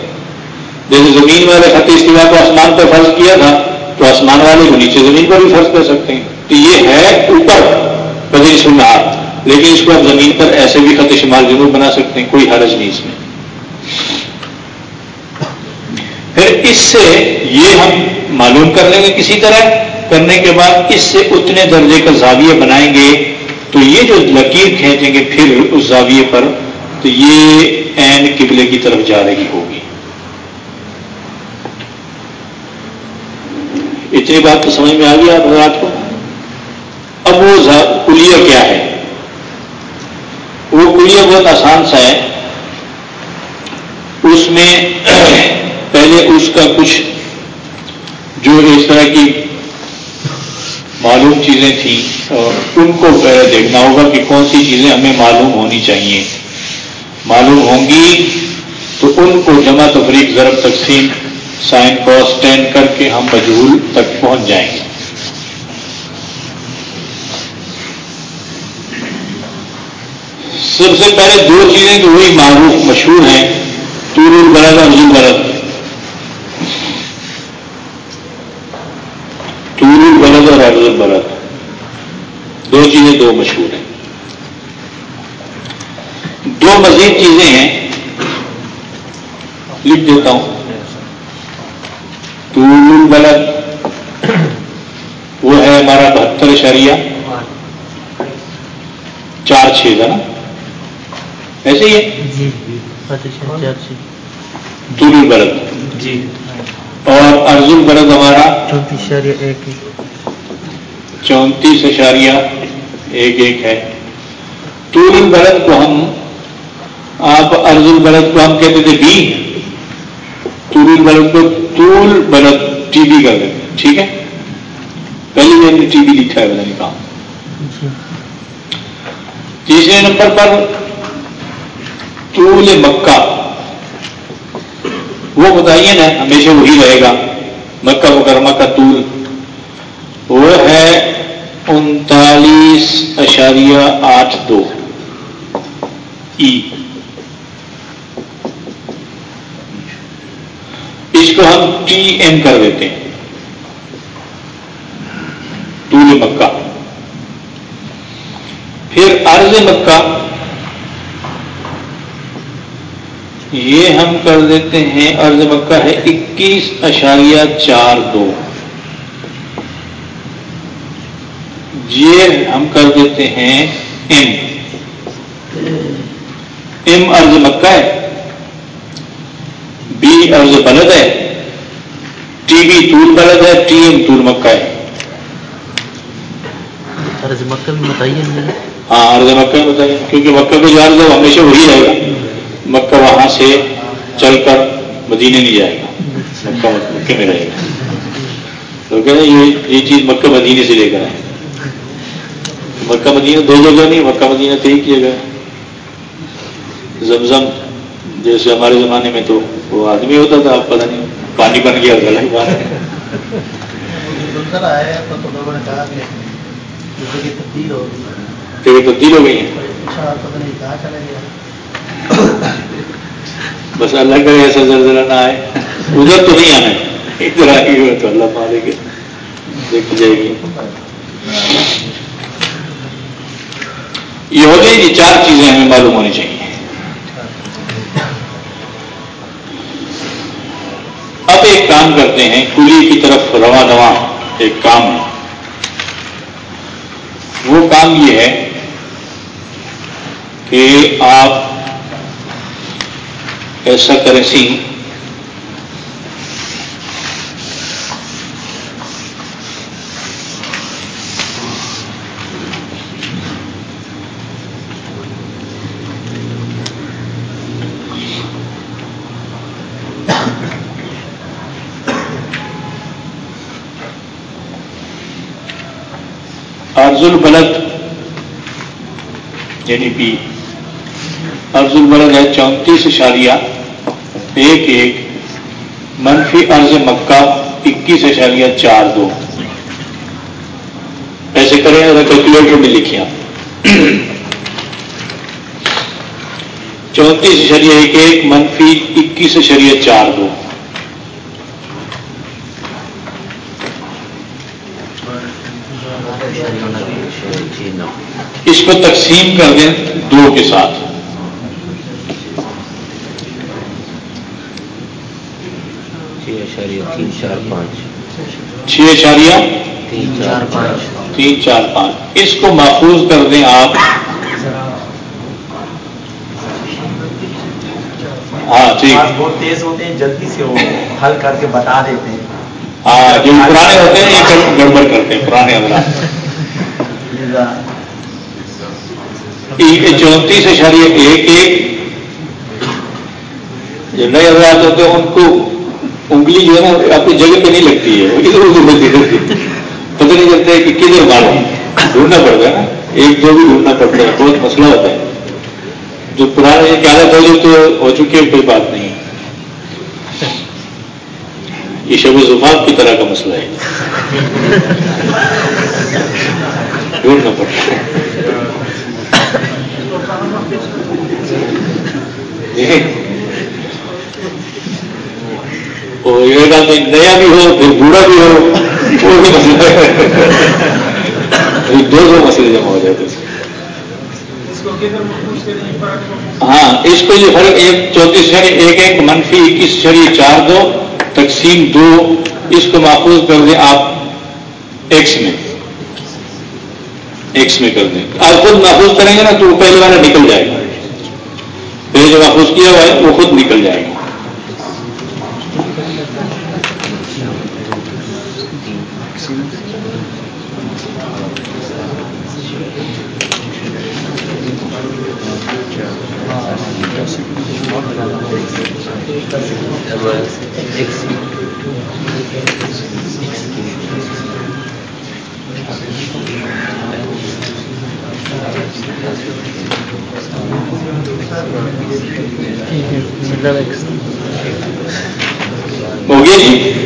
جیسے زمین والے خط استوا کو آسمان پر فرض کیا تھا، تو آسمان والے کو نیچے زمین پر بھی فرض کر سکتے ہیں۔ تو یہ ہے اوپر بدی سنہار لیکن اس کو ہم زمین پر ایسے بھی خط شمال جنوب بنا سکتے ہیں، کوئی حرج نہیں اس میں۔ پھر اس سے یہ ہم معلوم کر لیں گے کسی طرح۔ کرنے کے بعد اس سے اتنے درجے کا زاویہ بنائیں گے تو یہ جو لکیر کھینچیں گے پھر اس زاویے پر، تو یہ این قبلے کی طرف جا رہی ہوگی۔ اتنی بات تو سمجھ میں آ گئی آپ حضرات کو؟ اب وہ کلیا کیا ہے؟ وہ کلیا بہت آسان سا ہے۔ اس میں پہلے اس کا کچھ جو اس طرح کی معلوم چیزیں تھیں۔ ان کو پہلے دیکھنا ہوگا کہ کون سی چیزیں ہمیں معلوم ہونی چاہیے۔ معلوم ہوں گی تو ان کو جمع تفریق ضرب تقسیم سائن کو اسٹینڈ کر کے ہم مجہول تک پہنچ جائیں گے۔ سب سے پہلے دو چیزیں جو وہی معروف مشہور ہیں، تور البلد اور ظلم برد طول اور عرض البلد دو چیزیں دو مشہور ہیں۔ دو مزید چیزیں ہیں۔ لکھ دیتا ہوں۔ طول البلد وہ ہے ہمارا بہتر شریعہ۔ چار چھ کا نا۔ ایسے ہی ہے۔ جی طول البلد جی۔ اور ارض البلد ہمارا۔ چونتیس ایک چونتیس اشاریہ ایک ایک ہے۔ طول البلد کو ہم آپ ارض البلد کو ہم کہتے تھے بی۔ طول البلد کو طول بلد ٹی بی کر دیتے ٹھیک ہے؟ پہلے میں نے ٹی بی لکھا ہے میں نے کہا تیسرے نمبر پر طول مکہ۔ وہ بتائیے نا، ہمیشہ وہی رہے گا۔ مکہ مکرمہ کا طول۔ وہ ہے انتالیس اشاریہ آٹھ دو۔ ای۔ اس کو ہم ٹی ایم کر دیتے ہیں۔ طول مکہ۔ پھر عرض مکہ۔ یہ ہم کر دیتے ہیں عرض مکہ ہے اکیس اشاریہ چار دو۔ یہ ہم کر دیتے ہیں ایم۔ ایم ارض مکہ ہے بی ارض بلد ہے ٹی بی طول بلد ہے ٹی ایم طول مکہ ہے۔ عرض مکہ بھی بتائیے ہاں عرض مکہ میں بتائیے کیونکہ مکہ کا جو عرض ہے وہ ہمیشہ وہی رہے گا۔ مکہ وہاں سے چل کر مدینے نہیں جائے گا۔ مکہ مکے میں رہے گا۔ تو ہیں یہ چیز مکہ مدینے سے لے کر آئے۔ مکہ مدینہ دو جگہ نہیں مکہ مدینہ تو ایک جگہ زمزم جیسے ہمارے زمانے میں تو وہ آدمی ہوتا تھا آپ پتہ نہیں پانی بن گیا گلا ہی بات تبدیل ہو گئی۔ ہیں۔ بس اللہ کرے ایسا زلزلہ نہ آئے۔ ادھر تو نہیں آنا ادھر آئے گی تو اللہ پا گے دیکھ جائے گی۔ یہ ہو گئی یہ چار چیزیں ہمیں معلوم ہونی چاہیے۔ اب ایک کام کرتے ہیں، کلی کی طرف رواں دواں ایک کام۔ ہے وہ کام یہ ہے کہ آپ ایسا کریں سی ارض البلد یعنی پی ارض البلد ہے چونتیس اشاریہ ایک ایک، منفی ارض مکہ اکیس اشاریہ چار دو۔ ایسے کریں، اگر کیلکولیٹر میں لکھیں چونتیس اشاریہ ایک ایک، منفی اکیس اشاریہ چار دو اس کو تقسیم کر دیں دو کے ساتھ۔ تین چار پانچ۔ چھ اشاریہ تین چار پانچ۔ تین چار پانچ۔ اس کو محفوظ کر دیں آپ۔ ہاں ٹھیک۔ بہت تیز ہوتے ہیں جلدی سے وہ حل کر کے بتا دیتے ہیں۔ ہاں جو پرانے ہوتے ہیں یہ گڑبڑ کرتے ہیں پرانے حضرات۔ چونتیس اشاریہ ایک ایک۔ جو نئے حضرات ہوتے ہیں، ان کو انگلی جو ہے نا، اپنی جگہ پہ نہیں لگتی ہے ادھر ادھر بلتی رہتی پتہ نہیں چلتا ہے کہ کدھر مارو ڈھونڈنا پڑتا ہے نا۔ ایک دو بھی ڈھونڈنا پڑتا ہے۔ بہت مسئلہ ہوتا ہے۔ جو پرانے یہ کیا پہلے تو ہو چکی ہے کوئی بات نہیں۔ یہ شب زفاف کی طرح کا مسئلہ ہے۔ ڈھونڈنا پڑتا ہے۔ یہ گا تو نیا بھی ہو پھر بوڑھا بھی ہو وہ بھی مسئلہ دو دو مسئلے جمع ہو جاتے ہاں اس کو یہ فرق ایک چونتیس شری ایک ایک منفی اکیس شری چار دو تقسیم دو اس کو محفوظ کر دیں آپ ایکس میں ایکس میں کر دیں آپ خود محفوظ کریں گے نا تو پہلے والا نکل جائے گا پہلے جو محفوظ کیا ہوا ہے وہ خود نکل جائے گا ہو گیا جی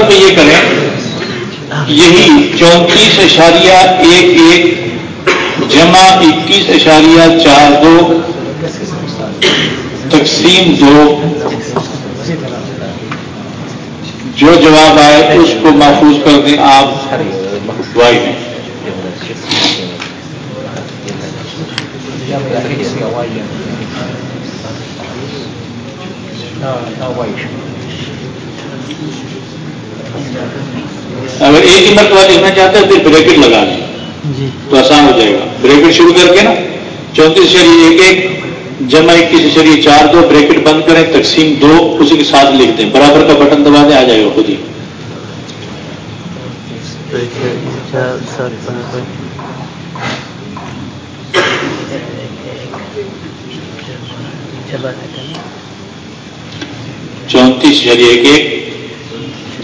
نمبر پہ یہ کریں، یہی چونتیس اشاریہ ایک ایک، جمع اکیس اشاریہ چار دو، تقسیم دو۔ جو جواب آئے اس کو محفوظ کر دیں آپ۔ وائی۔ میں اگر ایک ہی مرتبہ لکھنا چاہتے ہیں پھر بریکٹ لگا لیں۔ جی۔ تو آسان ہو جائے گا۔ بریکٹ شروع کر کے نا چونتیس شری ایک ایک جمع اکیس شری چار دو بریکٹ بند کریں تقسیم دو اسی کے ساتھ لکھ دیں۔ برابر کا بٹن دبا دیں آ جائے گا خود ہی۔ چونتیس شری ایک ایک۔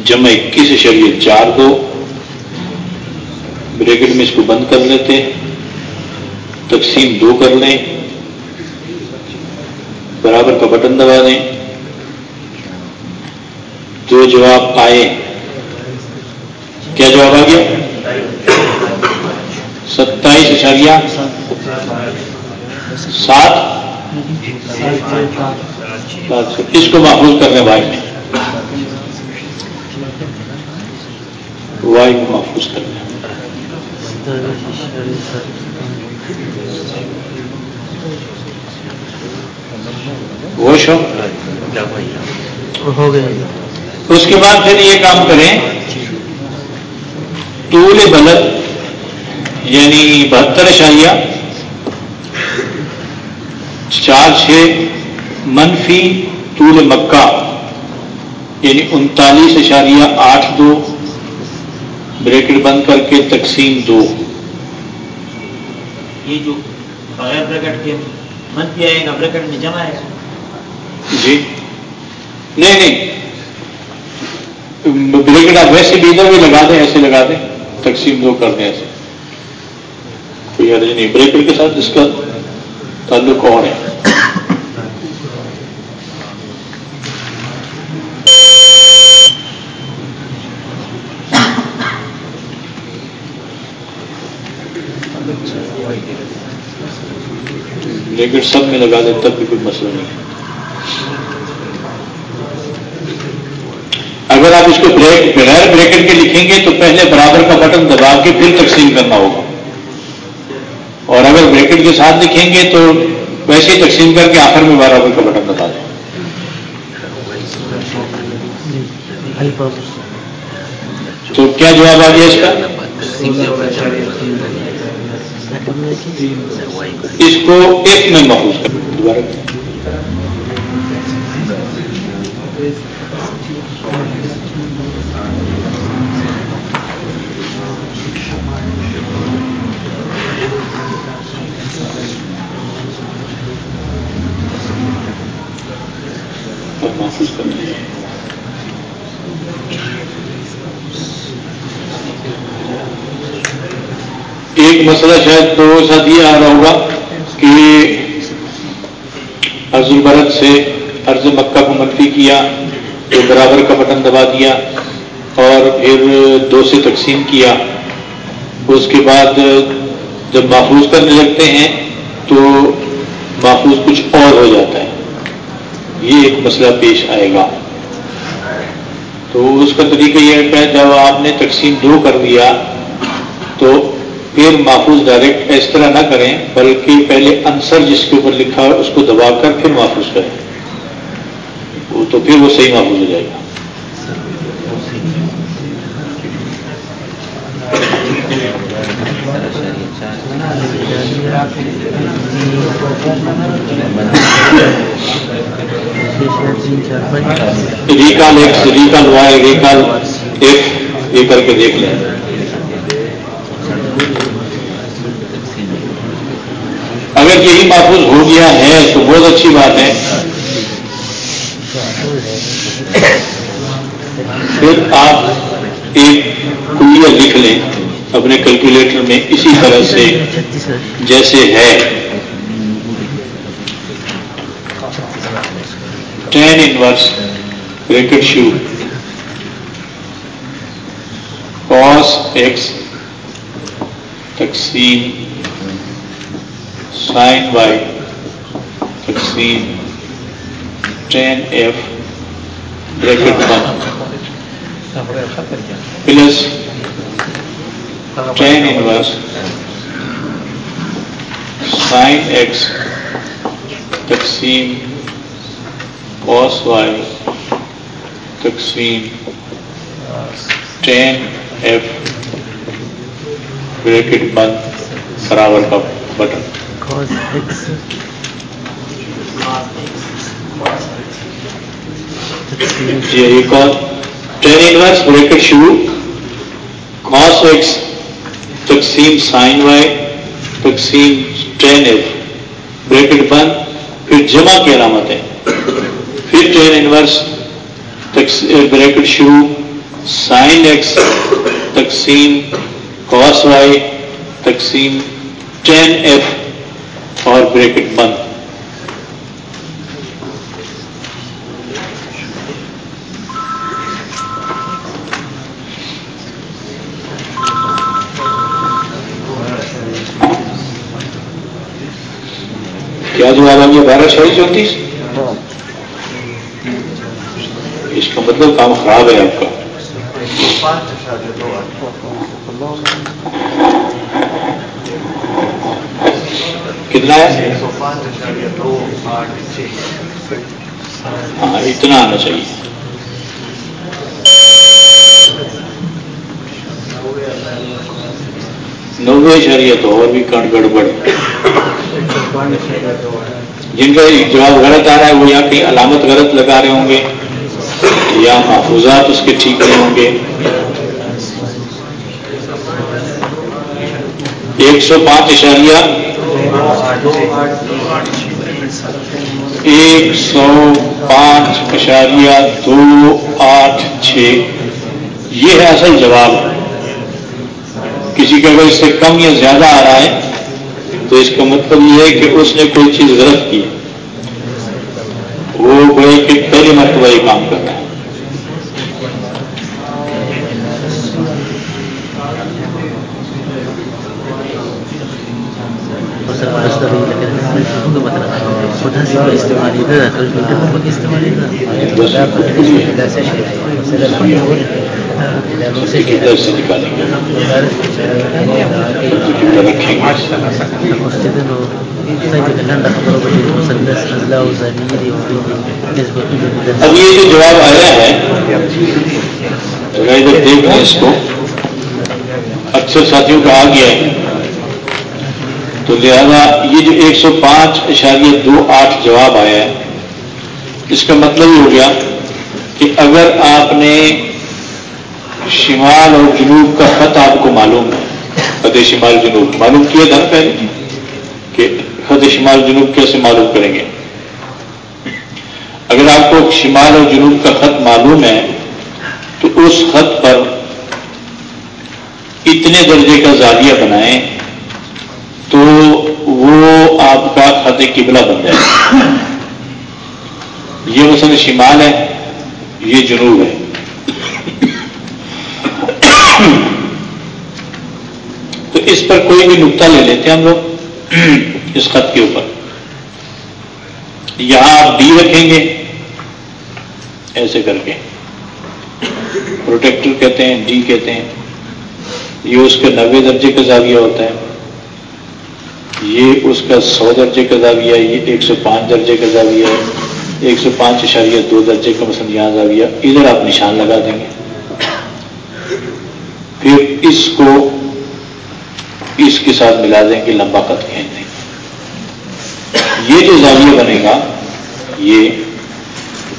جمع اکیس شری چار دو بریکٹ میں اس کو بند کر لیتے ہیں تقسیم دو کر لیں برابر کا بٹن دبا دیں دو جواب آئے کیا جواب آ گیا ستائیس اشاریہ سات اس کو محفوظ کرنے بھائی میں کو محفوظ کرنے وہ شو؟ ہو گیا اس کے بعد پھر یہ کام کریں۔ طول بلد یعنی بہتر اشاریہ چار چھ منفی طول مکہ یعنی انتالیس اشاریہ آٹھ دو۔ بریکٹ بند کر کے تقسیم دو۔ یہ جو بغیر بریکٹ کے منفی آئے گا بریکٹ میں جمع گا جی۔ نہیں نہیں۔ بریکٹ آپ ویسے بھی ادھر بھی لگا دیں ایسے لگا دیں۔ تقسیم دو کر دیں ایسے۔ کوئی عرض نہیں بریکٹ کے ساتھ اس کا تعلق کون ہے۔ بریکٹ سب میں لگا دیں تب بھی کوئی مسئلہ نہیں ہے۔ اگر آپ اس کو بریک بغیر بریکٹ کے لکھیں گے تو پہلے برابر کا بٹن دبا کے پھر تقسیم کرنا ہوگا۔ اور اگر بریکٹ کے ساتھ لکھیں گے تو ویسے ہی تقسیم کر کے آخر میں برابر کا بٹن دبا دیں۔ تو کیا جواب آ گیا اس کا؟ اس کو ایک میں محفوظ کر دوبارہ۔ محفوظ کرنا ایک مسئلہ شاید تو ساتھ یہ آ رہا ہوگا کہ ارض البرد سے ارض مکہ کو منفی کیا تو برابر کا بٹن دبا دیا اور پھر دو سے تقسیم کیا۔ اس کے بعد جب محفوظ کرنے لگتے ہیں تو محفوظ کچھ اور ہو جاتا ہے۔ یہ ایک مسئلہ پیش آئے گا۔ تو اس کا طریقہ یہ ہے کہ جب آپ نے تقسیم دو کر دیا تو پھر محفوظ ڈائریکٹ اس طرح نہ کریں، بلکہ پہلے انسر جس کے اوپر لکھا ہے اس کو دبا کر پھر محفوظ کریں۔ تو پھر وہ صحیح محفوظ ہو جائے گا۔ Recall X, recall Y, recall F, یہ کر کے دیکھ لیں۔ اگر یہی محفوظ ہو گیا ہے تو بہت اچھی بات ہے۔ پھر آپ ایک کلیا لکھ لیں اپنے کیلکولیٹر میں اسی طرح سے جیسے ہے۔ Tan inverse bracket show cos X تقسیم سائن وائی تقسیم tan F bracket one plus tan inverse sine X تقسیم کاس وائی تقسیم ٹین ایف بریکٹ بند برابر کا بٹن cos x تقسیم جی ایک اور ٹین انورس بریکٹ شروع کاس ایکس تقسیم سائن وائی تقسیم ٹین ایف بریکٹ بند پھر جمع کی علامت ہے پھر ٹین انورس بریکٹ شروع سائن ایکس تقسیم کاس وائی تقسیم ٹین ایف اور بریکٹ بند۔ کیا جواب آ بارہ شاہی چونتیس اس کا مطلب کام خراب ہے آپ کا پانچ اشاریہ دو آٹھ کتنا ہے؟ ہاں اتنا آنا چاہیے۔ نوے اشاریہ تو اور بھی کٹ گڑبڑ۔ جن کا جواب غلط آ رہا ہے، وہ یا کہیں علامت غلط لگا رہے ہوں گے، یا محفوظات اس کے ٹھیک نہیں ہوں گے۔ ایک سو پانچ اشاریہ ایک سو پانچ اشاریہ دو آٹھ چھ۔ یہ ہے اصل جواب۔ کسی کا اگر اس سے کم یا زیادہ آ رہا ہے، تو اس کا مطلب یہ ہے کہ اس نے کوئی چیز غلط کی۔ وہ کوئی کہ پہلے مرتبہ یہ کام کر رہا ہے۔ اب یہ جو جواب آیا ہے ذرا ادھر دیکھ لیں اس کو اکثر ساتھیوں کا آ گیا ہے۔ تو لہذا یہ جو ایک سو پانچ اشاریہ دو آٹھ جواب آیا ہے، اس کا مطلب یہ ہو گیا کہ اگر آپ نے شمال اور جنوب کا خط آپ کو معلوم ہے، خط شمال جنوب، معلوم کیا تھا نا پہلے؟ کہ خط شمال جنوب کیسے معلوم کریں گے؟ اگر آپ کو شمال اور جنوب کا خط معلوم ہے، تو اس خط پر اتنے درجے کا زاویہ بنائیں تو وہ آپ کا خط قبلہ بن جائے یہ مثلا شمال ہے، یہ جنوب ہے۔ تو اس پر کوئی بھی نقطہ لے لیتے ہیں ہم لوگ، اس خط کے اوپر۔ یہاں آپ ڈی رکھیں گے، ایسے کر کے۔ پروٹیکٹر کہتے ہیں، ڈی کہتے ہیں۔ یہ اس کے نوے درجے کا زاویہ ہوتا ہے۔ یہ اس کا سو درجے کا زاویہ ہے، یہ ایک سو پانچ درجے کا زاویہ ہے، ایک سو پانچ اشاریہ دو درجے کا مثلا یہاں زاویہ ادھر آپ نشان لگا دیں گے۔ پھر اس کو اس کے ساتھ ملا دیں گے لمبا قد کھینچ دیں۔ گے یہ جو زاویہ بنے گا، یہ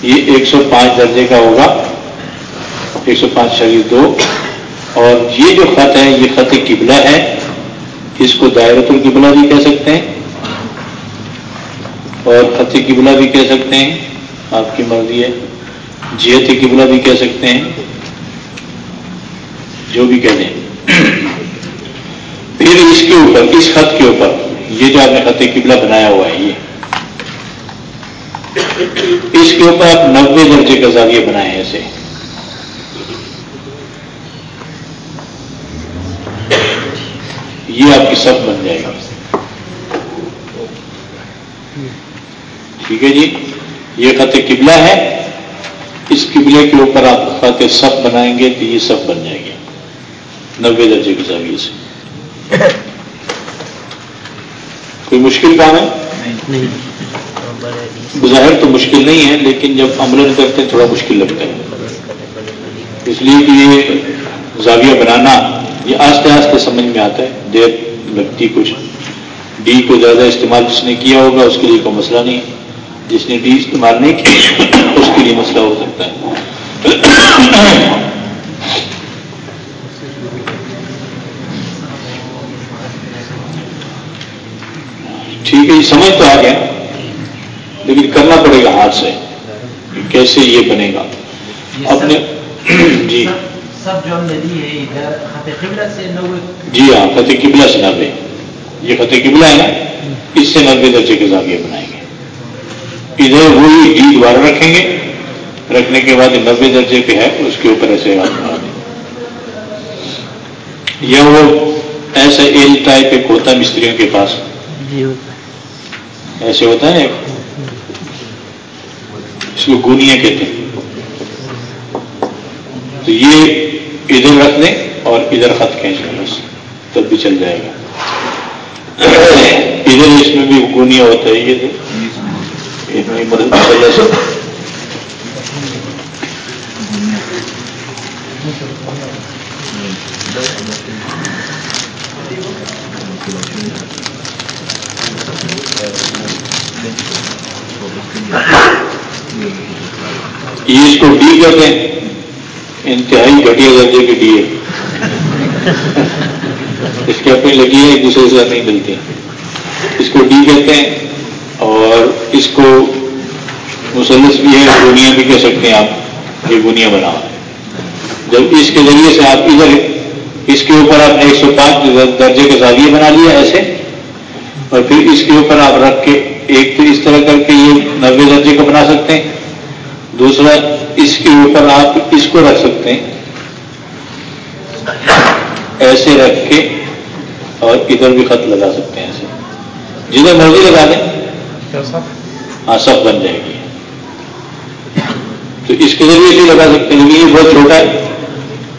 یہ ایک سو پانچ درجے کا ہوگا، ایک سو پانچ شریف دو۔ اور یہ جو خط ہے، یہ خط قبلہ ہے۔ اس کو دائرت القبلہ بھی کہہ سکتے ہیں اور خط قبلہ بھی کہہ سکتے ہیں۔ آپ کی مرضی ہے۔ جیت قبلہ بھی کہہ سکتے ہیں۔ جو بھی کہہ دیں۔ پھر اس کے اوپر، اس خط کے اوپر، یہ جو آپ نے خط قبلہ بنایا ہوا ہے، یہ۔ اس کے اوپر آپ نبے درجے کا زاویہ بنائے ہیں ایسے۔ یہ آپ کی سب بن جائے گا ٹھیک ہے جی؟ یہ خط قبلہ ہے۔ اس قبلے کے اوپر آپ خط سب بنائیں گے تو یہ سب بن جائے گا نبے درجے کے زاویے سے۔ کوئی مشکل کام ہے؟ بظاہر تو مشکل نہیں ہے لیکن جب عمل کرتے تھوڑا مشکل لگتا ہے۔ اس لیے کہ یہ زاویہ بنانا یہ آہستہ آہستہ سمجھ میں آتا ہے۔ دیر لگتی کچھ۔ ڈی کو زیادہ استعمال جس نے کیا ہوگا؟ اس کے لیے کوئی مسئلہ نہیں۔ جس نے ڈی استعمال نہیں کیا اس کے لیے مسئلہ ہو سکتا ہے۔ ٹھیک ہے یہ سمجھ تو آ گیا۔ لیکن کرنا پڑے گا ہاتھ سے۔ کیسے یہ بنے گا؟ اپنے جی۔ سب جو ہم نے دی ہے ادھر فتح قبلہ سے نوے جی ہاں فتح قبلہ سے نبے یہ فتح قبلہ ہے نا؟ اس سے نبے درجے کے زاویے بنائیں گے۔ ادھر وہی ڈی دوبارہ رکھیں گے۔ رکھنے کے بعد نبے درجے پہ ہے اس کے اوپر ایسے بات بنا دیں۔ یا وہ ایسا ایل ٹائپ ایک ہوتا ہے مستریوں کے پاس۔ جی ایسے ہوتا ہے اس کو گونیاں کہتے ہیں۔ تو یہ ادھر رکھ دیں اور ادھر خط کھینچ لیں بس، تب بھی چل جائے گا۔ ادھر اس میں بھی گونیا ہوتا ہے، یہ مدد مسئلہ سے۔ یہ اس کو ڈی کہتے ہیں انتہائی گھٹیا درجے کی ڈی اس کی اپنی لگی ہے ایک دوسرے سے نہیں ملتی۔ اس کو ڈی کہتے ہیں اور اس کو مسلس بھی ہے گونیا بھی کہہ سکتے ہیں آپ۔ یہ گونیا بنا۔ ہے جب اس کے ذریعے سے آپ ادھر، اس کے اوپر آپ نے ایک سو پانچ درجے کا زاویہ بنا لیا ایسے۔ اور پھر اس کے اوپر آپ رکھ کے ایک تو اس طرح کر کے یہ نبے درجے کا بنا سکتے ہیں۔ دوسرا اس کے اوپر آپ اس کو رکھ سکتے ہیں۔ ایسے رکھ کے اور ادھر بھی خط لگا سکتے ہیں ایسے۔ جدھر مرضی لگا دیں ہاں سب بن جائے گی۔ تو اس کے ذریعے سے لگا سکتے ہیں۔ یہ بہت چھوٹا ہے۔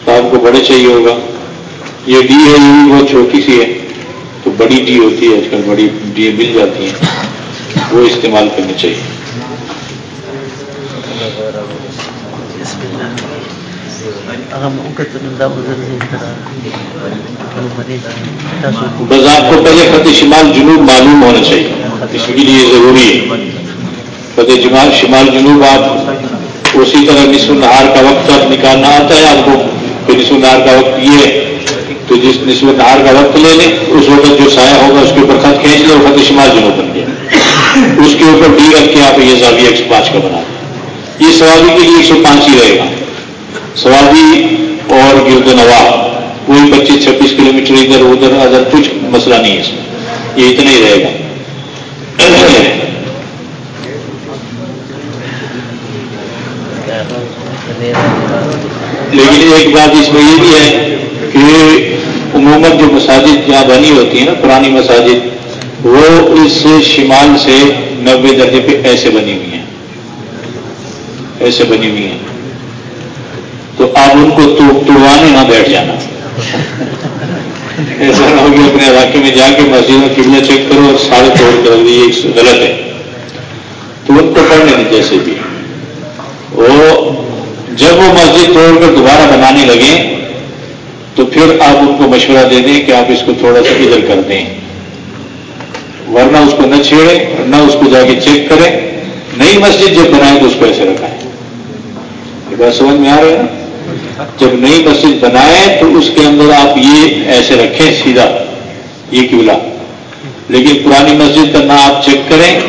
تو آپ کو بڑے چاہیے ہوگا۔ یہ ڈی ہے یہ بھی بہت چھوٹی سی ہے۔ تو بڑی ڈی ہوتی ہے۔ آج کل بڑی ڈی مل جاتی ہیں۔ وہ استعمال کرنی چاہیے۔ بسم الله. بس آپ کو پہلے فتح شمال جنوب معلوم ہونا چاہیے. اس کے لیے ضروری ہے. فتح جمال شمال جنوب آپ اسی طرح نصف نہار کا وقت آپ نکالنا آتا ہے آپ کو. کہ نصف نہار کا وقت یہ ہے. تو جس نصف نہار کا وقت لے لیں، اس وقت جو سایہ ہوگا اس کے اوپر خط کھینچ لیں اور فتح شمال جنوب بن گیا اس کے اوپر ڈی رکھ کے آپ یہ زاویہ ایک سو پانچ کا بنا دیں یہ سوابی کے لیے ایک سو پانچ ہی رہے گا۔ سوابی اور گرد نواب کوئی پچیس چھبیس کلو میٹر ادھر ادھر ادھر کچھ مسئلہ نہیں ہے اس میں۔ یہ اتنا ہی رہے گا۔ لیکن ایک بات اس میں یہ بھی ہے کہ عموماً جو مساجد جہاں بنی ہوتی ہیں نا، پرانی مساجد، وہ اس شمال سے نبے درجے پہ ایسے بنی ہوئی ایسے بنی ہوئی ہیں۔ تو آپ ان کو توڑوانے نہ بیٹھ جانا۔ ایسا نہ ہوگی اپنے علاقے میں جا کے مسجد میں قبلہ چیک کرو اور سارے توڑ کر یہ غلط ہے۔ تو ان کو پڑھنے نہیں جیسے بھی۔ وہ جب وہ مسجد توڑ کر دوبارہ بنانے لگے تو پھر آپ ان کو مشورہ دے دیں کہ آپ اس کو تھوڑا سا ادھر کر دیں۔ ورنہ اس کو نہ چھیڑے نہ اس کو جا کے چیک کریں۔ نئی مسجد جب بنائے تو اس کو ایسے رکھائیں۔ بات سمجھ میں آ رہا ہے نا جب نئی مسجد بنائے تو اس کے اندر آپ یہ ایسے رکھیں سیدھا یہ قبلہ۔ لیکن پرانی مسجد کا نہ آپ چیک کریں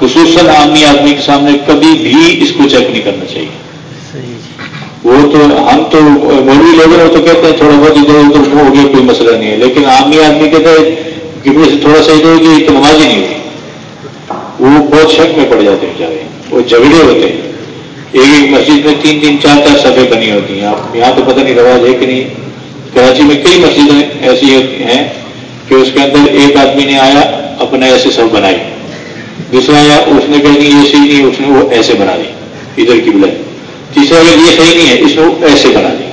خصوصاً عامی آدمی کے سامنے کبھی بھی اس کو چیک نہیں کرنا چاہیے۔ وہ تو ہم تو مولوی لوگ ہیں وہ تو کہتے ہیں تھوڑا بہت ادھر ادھر ہو گیا کوئی مسئلہ نہیں ہے۔ لیکن عامی آدمی کہتے ہیں کہ سے تھوڑا سا ادھر ہوگی تو نماز ہی نہیں ہوئی وہ بہت شک میں پڑ جاتے ہیں بیچارے وہ جھگڑے ہوتے ہیں۔ ایک ایک مسجد میں تین تین چار چار سفے بنی ہوتی ہیں۔ آپ یہاں تو پتہ نہیں رواج ہے کہ نہیں۔ کراچی میں کئی مسجدیں ایسی ہیں کہ اس کے اندر ایک آدمی نے آیا، اپنا ایسے سب بنائی۔ دوسرا آیا، اس نے کہا کہ یہ صحیح نہیں، اس نے وہ ایسے بنا دی، ادھر کی بلائی تیسرا اگر یہ صحیح نہیں ہے، اس کو ایسے بنا دی۔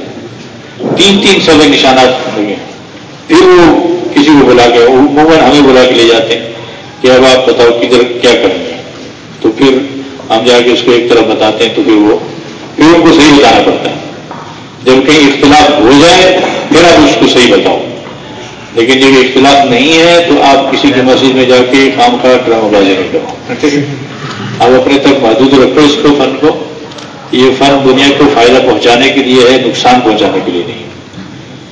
تین تین سو نشانات لگے پھر وہ کسی کو بلا کے، عموماً ہمیں بلا کے لے جاتے ہیں کہ اب آپ بتاؤ کدھر کیا کریں گے تو پھر ہم جا کے اس کو ایک طرف بتاتے ہیں تو پھر وہ پھر ان کو صحیح بتانا پڑتا ہے۔ جب کہیں اختلاف ہو جائے پھر آپ اس کو صحیح بتاؤ۔ لیکن جب اختلاف نہیں ہے تو آپ کسی کی مسجد میں جا کے خام خواہ ڈرامہ بازی نہیں کرو۔ آپ اپنے تک محدود رکھو اس کو فن کو۔ یہ فن دنیا کو فائدہ پہنچانے کے لیے ہے نقصان پہنچانے کے لیے نہیں۔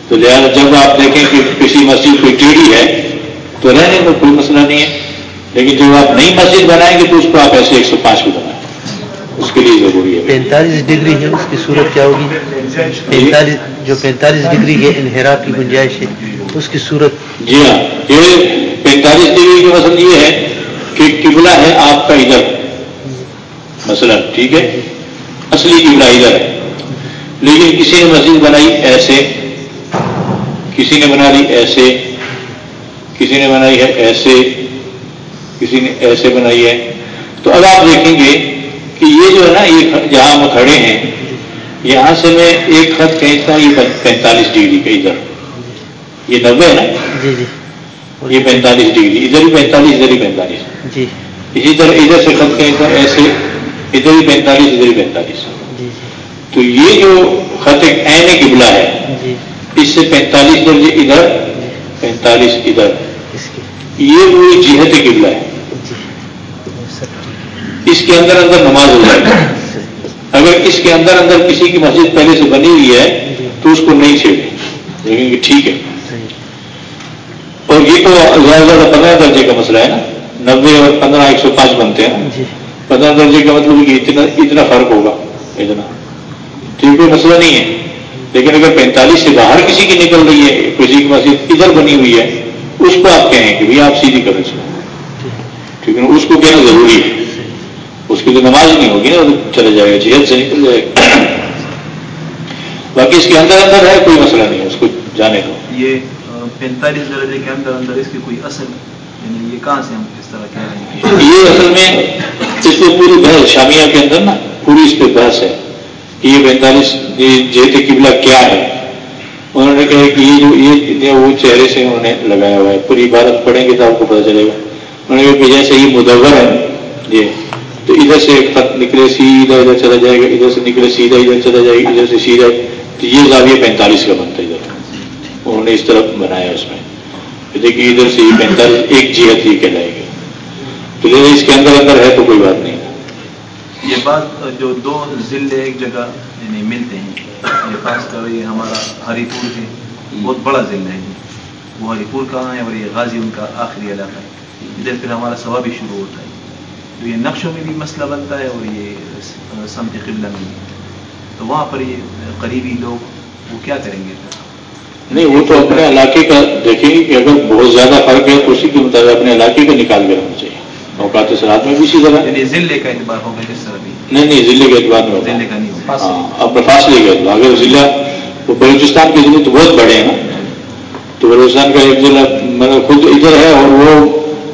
تو لہٰذا جب آپ دیکھیں کہ کسی مسجد کوئی ٹیڑھی ہے تو رہنے میں کوئی مسئلہ نہیں ہے۔ لیکن جب آپ نئی مسجد بنائیں گے تو اس کو آپ ایسے ایک سو پانچ بھی بنائیں اس کے لیے ضروری ہے۔ پینتالیس ڈگری ہے اس کی صورت کیا ہوگی؟ پینتالیس جو پینتالیس ڈگری ہے انحراف کی گنجائش ہے اس کی صورت جی ہاں یہ پینتالیس ڈگری کا مسئلہ یہ ہے کہ قبلہ ہے آپ کا ادھر۔ مثلا ٹھیک ہے؟ اصلی قبلہ ادھر ہے۔ لیکن کسی نے مسجد بنائی ایسے کسی نے بنا لی ایسے کسی نے بنائی ہے ایسے۔ کسی نے ایسے بنائی ہے۔ تو اب آپ دیکھیں گے کہ یہ جو ہے نا یہ جہاں ہم کھڑے ہیں یہاں سے میں ایک خط کہتا یہ پینتالیس ڈگری کا ادھر۔ یہ نبے ہے نا؟ جی جی۔ یہ پینتالیس ڈگری ادھر بھی پینتالیس ادھر ہی پینتالیس۔ جی۔ اسی طرح ادھر سے خط کہتا ایسے ادھر ہی پینتالیس ادھر ہی پینتالیس۔ جی تو یہ جو خط ایک این قبلہ ہے جی۔ اس سے پینتالیس درجے ادھر پینتالیس ادھر۔ یہ پوری جہت قبلہ ہے۔ اس کے اندر اندر نماز ہو جائے گی اگر اس کے اندر اندر کسی کی مسجد پہلے سے بنی ہوئی ہے تو اس کو نہیں چھیڑیں لیکن کہ ٹھیک ہے۔ اور یہ تو زیادہ زیادہ پندرہ درجے کا مسئلہ ہے نا۔ نبے اور پندرہ ایک سو پانچ بنتے ہیں جی۔ پندرہ درجے کا مطلب کہ اتنا اتنا فرق ہوگا۔ اتنا۔ تو یہ کوئی مسئلہ نہیں ہے۔ لیکن اگر پینتالیس سے باہر کسی کی نکل رہی ہے کسی کی مسجد ادھر بنی ہوئی ہے اس کو آپ کہیں کہ بھائی آپ سیدھی کریں اس کو ٹھیک ہے اس کو کہنا ضروری ہے۔ اس کی تو نماز نہیں ہوگی نا چلے جائے گا جہد سے نکل جائے گا۔ باقی اس کے اندر اندر ہے کوئی مسئلہ نہیں ہے اس کو جانے دو۔ یہ پینتالیس درجے کے اندر اندر اس کی کوئی اصل یعنی یہ کہاں سے ہم اس طرح کہہ رہے ہیں؟ یہ اصل میں اس پہ پوری بحث شامیہ کے اندر نا پوری اس پہ بحث ہے کہ یہ پینتالیس یہ قبلہ کیا ہے۔ انہوں نے کہا کہ یہ جو یہ وہ چہرے سے انہوں نے لگایا ہوا ہے پوری عبارت پڑھیں گے تو آپ کو پتہ چلے گا انہوں نے کہا کہ جیسے یہ مدور ہے یہ تو ادھر سے ایک خط نکلے سیدھا ادھر چلا جائے گا ادھر سے نکلے سیدھا ادھر چلا جائے گا ادھر سے سیدھا تو یہ زاویہ پینتالیس کا بنتا ہے ادھر انہوں نے اس طرح بنایا اس میں دیکھیے ادھر سے یہ پینتالیس ایک جہت ہی کہلائے گی تو اس کے اندر اندر ہے تو کوئی بات نہیں یہ بات جو دو ضلع ایک جگہ یعنی ملتے ہیں۔ یہ خاص کر یہ ہمارا ہری پور ہے بہت بڑا ضلع ہے۔ وہ ہری پور کہاں ہے اور یہ غازی ان کا آخری علاقہ ہے۔ ادھر پھر ہمارا سوا بھی شروع ہوتا ہے۔ تو یہ نقشوں میں بھی مسئلہ بنتا ہے اور یہ سمت قبلہ میں بھی۔ تو وہاں پر یہ قریبی لوگ وہ کیا کریں گے؟ نہیں وہ تو اپنے علاقے کا دیکھیں گے کہ اگر بہت زیادہ فرق ہے تو اسی کے مطابق اپنے علاقے کا نکال کے رکھنا چاہیے۔ اوقات سرات میں بھی اسی طرح۔ یعنی ضلع کا اعتبار ہوگا جس طرح بھی۔ نہیں نہیں ضلع کے اعتبار میں ضلع کا نہیں۔ اپنے فاصلے کے اعتبار اگر ضلع وہ بلوچستان کے ضلع تو بہت بڑے ہیں نا۔ تو بلوچستان کا ایک ضلع مطلب خود ادھر ہے اور وہ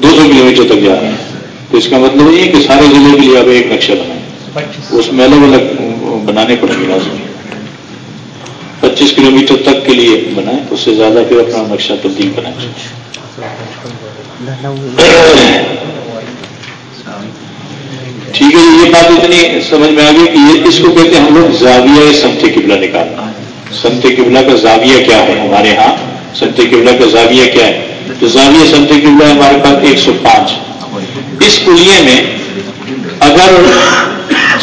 دو سو کلو میٹر تک جا رہے ہیں تو اس کا مطلب یہ ہے کہ سارے ضلع کے لیے آپ ایک نقشہ بنائیں اس میں الگ الگ بنانے پڑیں گے لازمی پچیس کلو میٹر تک کے لیے بنائیں اس سے زیادہ پھر اپنا نقشہ تبدیل بنائیں۔ ٹھیک ہے جی، یہ بات اتنی سمجھ میں آ گئی کہ یہ اس کو کہتے ہیں ہم لوگ زاویہ سمت قبلہ نکالنا سمت قبلہ کا زاویہ کیا ہے ہمارے ہاں؟ سمت قبلہ کا زاویہ کیا ہے؟ تو زاویہ سمت قبلہ ہے ہمارے پاس ایک سو پانچ۔ اس کلیے میں اگر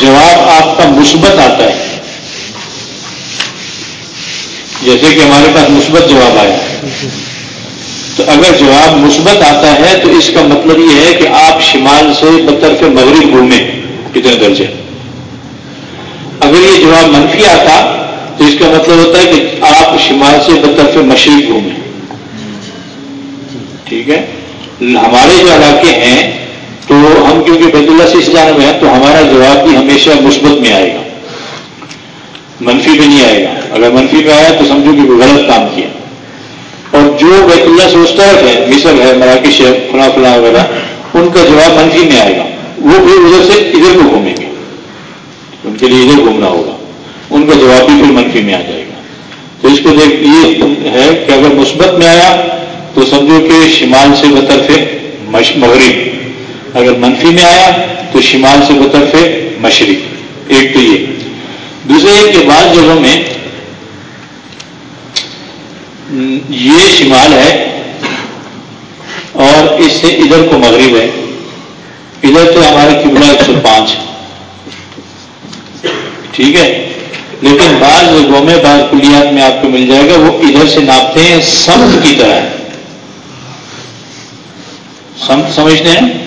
جواب آپ کا مثبت آتا ہے، جیسے کہ ہمارے پاس مثبت جواب آیا۔ تو اگر جواب مثبت آتا ہے تو اس کا مطلب یہ ہے کہ آپ شمال سے مطلب بطرف مغرب گھومیں کتنے درجے؟ اگر یہ جواب منفی آتا تو اس کا مطلب ہوتا ہے کہ آپ شمال سے مطلب بطرف مشرق گھومیں۔ ٹھیک ہے؟ ہمارے جو علاقے ہیں تو ہم کیونکہ بیت اللہ سے اس جانب ہیں تو ہمارا جواب بھی ہمیشہ مثبت میں آئے گا۔ منفی بھی نہیں آئے گا۔ اگر منفی میں آیا تو سمجھو کہ کوئی غلط کام کیا۔ اور جو بیت اللہ سے اس طرف ہے مصر ہے، مراکش ہے، فلاں فلاں وغیرہ، ان کا جواب منفی میں آئے گا۔ وہ پھر ادھر سے ادھر کو گھومیں گے۔ ان کے لیے ادھر گھومنا ہوگا۔ ان کا جواب بھی پھر منفی میں آ جائے گا۔ تو اس کو دیکھ، یہ ہے کہ اگر مثبت میں آیا تو سمجھو کہ شمال سے بطرف مغرب۔ اگر منفی میں آیا تو شمال سے بطرف مشرق۔ ایک تو یہ۔ دوسرے کے بعض جگہوں میں یہ شمال ہے اور اس سے ادھر کو مغرب ہے۔ ادھر تو ہمارا قبلہ ایک سو پانچ۔ ٹھیک ہے؟ لیکن بعض جگہوں میں، بعض کلیات میں آپ کو مل جائے گا، وہ ادھر سے ناپتے ہیں، سمت کی طرح ہے۔ سمت سمجھتے ہیں؟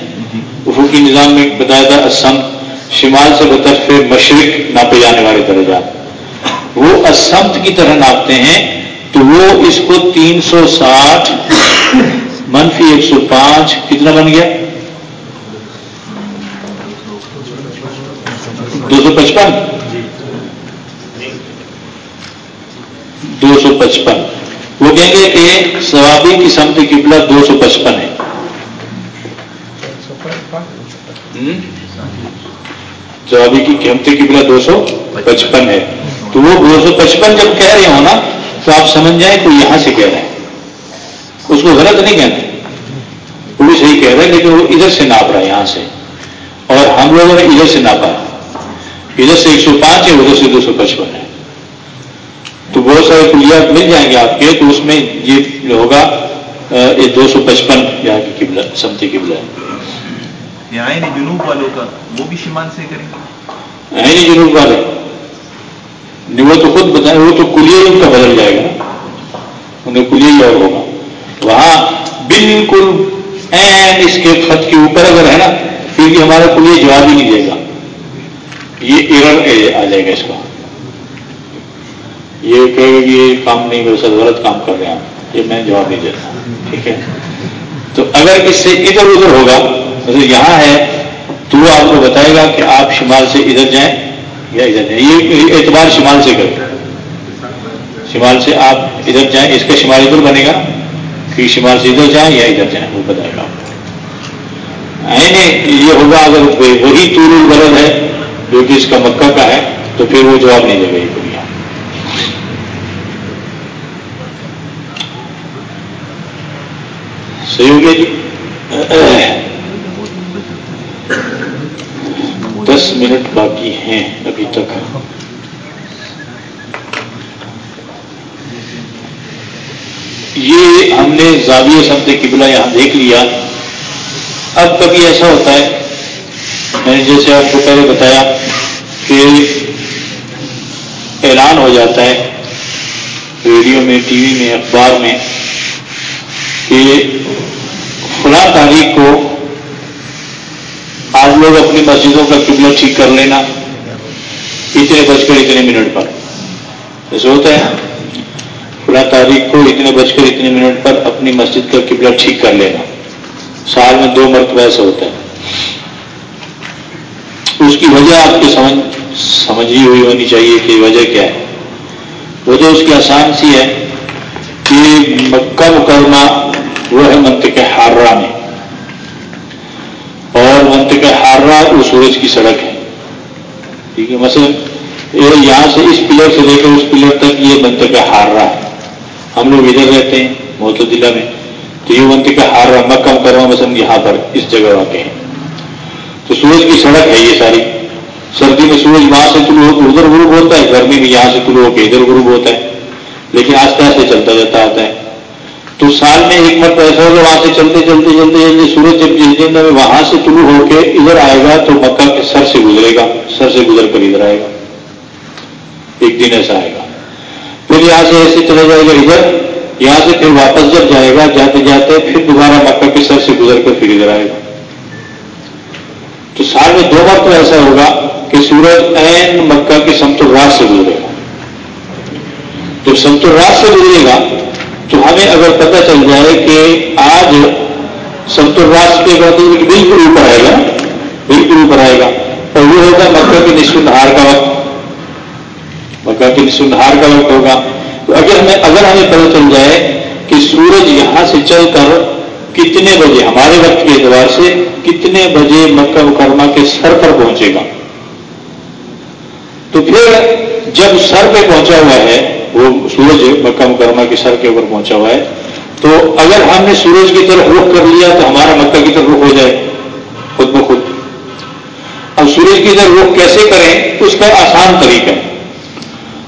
افقی نظام میں بتایا تھا سمت شمال سے بطرف مشرق ناپے جانے والے درجات وہ اسمت کی طرح ناپتے ہیں تو وہ اس کو تین سو ساٹھ منفی ایک سو پانچ کتنا بن گیا؟ دو سو پچپن؟ دو سو پچپن۔ وہ کہیں گے کہ سوابی کی سمت قبلہ دو سو پچپن ہے۔ سوابی کی قیمتی قبلہ دو سو پچپن ہے۔ تو وہ دو سو پچپن جب کہہ رہے ہو نا تو آپ سمجھ جائیں کہ یہاں سے کہہ رہے ہیں اس کو غلط نہیں کہتے۔ وہ بھی صحیح کہہ رہے ہیں لیکن وہ ادھر سے ناپ رہا ہے یہاں سے۔ اور ہم لوگوں نے ادھر سے ناپا۔ ادھر سے ایک سو پانچ ہے ادھر سے دو سو پچپن ہے۔ تو بہت سارے کلیات مل جائیں گے آپ کے تو اس میں یہ ہوگا یہ دو سو پچپن یہاں کی قبلہ سمتی قبلہ ہے۔ جنوب والوں کا وہ بھی شمال سے کریں گے؟ جنوب والے۔ وہ تو خود بتائیں، وہ تو کلیہ ان کا بدل جائے گا۔ انہیں کلیہ اور ہوگا۔ وہاں بالکل این اس کے خط کے اوپر اگر ہے نا، پھر بھی ہمارا کلیہ جواب ہی نہیں دے گا۔ یہ ایرر آ جائے گا اس کا۔ یہ کہ یہ کام نہیں، میرے ساتھ غلط کام کر رہے ہیں یہ میں جواب نہیں دیتا۔ ٹھیک ہے؟ تو اگر اس سے ادھر ادھر ہوگا مطلب یہاں ہے، تو وہ آپ کو بتائے گا کہ آپ شمال سے ادھر جائیں۔ یہ اعتبار شمال سے کریں شمال سے آپ ادھر جائیں، اس کا شمال ادھر بنے گا۔ کہ شمال سے ادھر جائیں یا ادھر جائیں، وہ بتائے گا یہ ہوگا، اگر وہی طول البلد ہے جو کہ اس کا مکہ کا ہے، تو پھر وہ جواب نہیں دے گا یہ دنیا۔ صحیح ہو گیا جی؟ دس منٹ باقی ہیں ابھی تک۔ یہ ہم نے زاویہ سمتے قبلہ یہاں دیکھ لیا۔ اب کبھی ایسا ہوتا ہے، میں نے جیسے آپ کو پہلے بتایا کہ اعلان ہو جاتا ہے ریڈیو میں، ٹی وی میں، اخبار میں کہ فلاں تاریخ کو آپ لوگ اپنی مسجدوں کا قبلہ ٹھیک کر لینا۔ اتنے بج کر اتنے منٹ پر۔ ایسے ہوتا ہے۔ فلاں تاریخ کو اتنے بج کر اتنے منٹ پر اپنی مسجد کا قبلہ ٹھیک کر لینا۔ سال میں دو مرتبہ ایسا ہوتا ہے۔ اس کی وجہ آپ کی سمجھ سمجھی ہوئی ہونی چاہیے کہ وجہ کیا ہے۔ وجہ اس کی آسان سی ہے کہ مکہ مکرمہ وہ ہے منطق ہاررا میں۔ اور منطق ہاررا وہ سورج کی سڑک ہے۔ ٹھیک ہے، مثلا یہاں سے اس پلر سے لے کر اس پلر تک یہ منطق ہاررا ہے۔ ہم لوگ ادھر رہتے ہیں موتلا میں۔ تو یہ منطق ہاررا مکہ مکرمہ مثلا یہاں پر اس جگہ واقع ہے۔ تو سورج کی سڑک ہے یہ ساری۔ سردی میں سورج وہاں سے طلوع ہو ادھر غروب ہوتا ہے، گرمی میں یہاں سے طلوع ہو کے ادھر غروب ہوتا ہے۔ لیکن آستے آستے چلتا جاتا آتا ہے۔ تو سال میں ایک مرتبہ ایسا ہوگا وہاں سے چلتے چلتے چلتے چلتے سورج جب جس دن میں وہاں سے طلوع ہو کے ادھر آئے گا تو مکہ کے سر سے گزرے گا، سر سے گزر کر ادھر آئے گا۔ ایک دن ایسا آئے گا۔ پھر یہاں سے ایسے چلا جائے گا ادھر، یہاں سے پھر واپس جب جائے گا، جاتے جاتے پھر دوبارہ مکہ کے سر سے گزر کر پھر ادھر آئے گا۔ تو سال میں دو بار تو ایسا ہوگا کہ سورج این مکہ کے سمت رات سے گزرے گا۔ جب سمت رات سے گزرے گا تو ہمیں اگر پتہ چل جائے کہ آج سمت راس کے بعد بالکل اوپر آئے گا بالکل اوپر آئے گا۔ اور وہ ہوگا مکہ کے نصف نہار کا وقت۔ مکہ کے نصف نہار کا وقت ہوگا۔ تو اگر ہمیں اگر ہمیں پتہ چل جائے کہ سورج یہاں سے چل کر کتنے بجے ہمارے وقت کے اعتبار سے کتنے بجے مکہ مکرمہ کے سر پر پہنچے گا۔ تو پھر جب سر پہ پہنچا ہوا ہے وہ سورج مکہ مکرمہ کے سر کے اوپر پہنچا ہوا ہے۔ تو اگر ہم نے سورج کی طرف رخ کر لیا تو ہمارا مکہ کی طرف رخ ہو جائے، خود بخود۔ اب سورج کی طرف رخ کیسے کریں، اس کا آسان طریقہ۔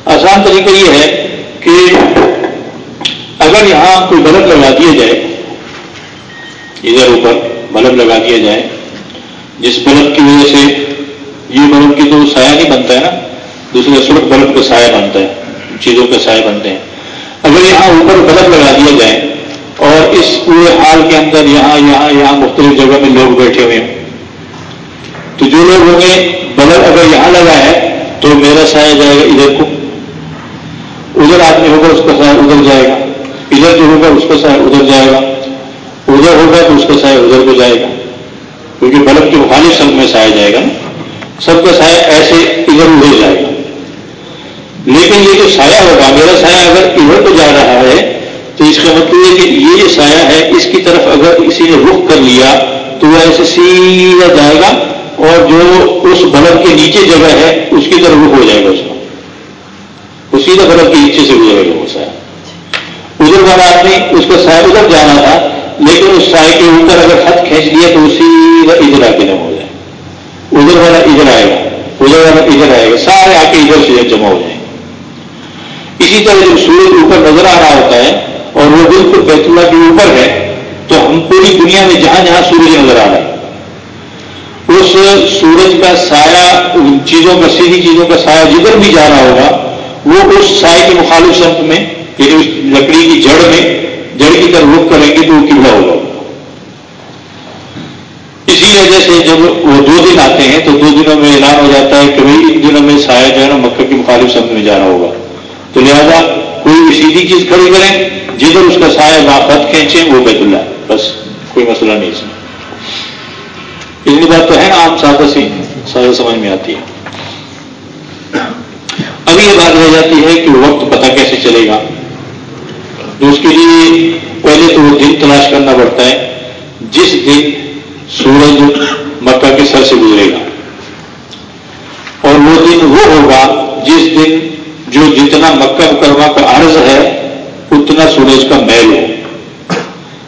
آسان طریقہ یہ ہے کہ اگر یہاں کوئی بلب لگا دیا جائے، ادھر اوپر بلب لگا دیا جائے، جس بلب کی وجہ سے یہ بلب کی تو سایہ نہیں بنتا ہے نا دوسرے سرخ بلب کا سایہ بنتا ہے۔ چیزوں کا سایہ بنتے ہیں۔ اگر یہاں اوپر بلب لگا دیا جائے اور اس پورے حال کے اندر یہاں یہاں یہاں مختلف جگہ میں لوگ بیٹھے ہوئے ہیں تو جو لوگ ہوں گے بلب اگر یہاں لگا ہے، تو میرا سایہ جائے گا ادھر کو۔ ادھر آدمی ہوگا، اس کا سایہ ادھر جائے گا۔ ادھر جو ہوگا، اس کا سایہ ادھر جائے گا۔ ادھر ہوگا تو اس کا سایہ ادھر کو جائے گا۔ کیونکہ بلب کے مخالف سب میں سایہ جائے گا نا۔ سب کا سایہ ایسے ادھر ادھر جائے گا۔ لیکن یہ جو سایہ ہوگا، میرا سایہ اگر ادھر کو جا رہا ہے، تو اس کا مطلب ہے کہ یہ جو سایہ ہے، اس کی طرف اگر کسی نے رخ کر لیا، تو وہ ایسے سیدھا جائے گا اور جو اس بلب کے نیچے جگہ ہے، اس کی طرف رخ ہو جائے گا اس کا۔ وہ سیدھا بلب کے نیچے سے گزرے گا وہ سایہ۔ ادھر والا آدمی اس کا سایہ ادھر جانا تھا، لیکن اس سائے کے اوپر اگر ہاتھ کھینچ لیا تو اسی ادھر آ کے جمع ہو جائے۔ ادھر والا ادھر آئے گا۔ ادھر والا ادھر آئے گا۔ سارے آ کے ادھر سے جمع ہو جائیں گے اسی طرح جب سورج اوپر نظر آ رہا ہوتا ہے اور وہ بالکل بیت اللہ کے اوپر ہے، تو ہم پوری دنیا میں جہاں جہاں سورج نظر آ رہا ہے۔ اس سورج کا سایہ چیزوں کا، سیدھی چیزوں کا سایہ جدھر بھی جا رہا ہوگا، وہ اس سائے کے مخالف سمت میں یعنی اس لکڑی کی جڑ میں، جڑ کی طرف رخ کریں گے تو وہ قبلہ ہوگا۔ اسی وجہ سے جب وہ دو دن آتے ہیں، تو دو دنوں میں اعلان ہو جاتا ہے کہ بھائی، ان دنوں میں سایہ جو ہے نا مکہ کی مخالف سمت میں جانا ہوگا۔ تو لہذا کوئی بھی سیدھی چیز کھڑی کریں، جدھر اس کا سایہ باخت کھینچیں، وہ بیت اللہ۔ بس، کوئی مسئلہ نہیں اس میں۔ اتنی بات تو ہے نا، آپ سادہ سی، سادہ سمجھ میں آتی ہے۔ اب یہ بات رہ جاتی ہے کہ وقت پتہ کیسے چلے گا۔ تو اس کے لیے پہلے تو وہ دن تلاش کرنا پڑتا ہے، جس دن سورج مکہ کے سر سے گزرے گا۔ اور وہ دن وہ ہوگا جس دن جو جتنا مکہ مکرمہ کا عرض ہے، اتنا سورج کا میل ہو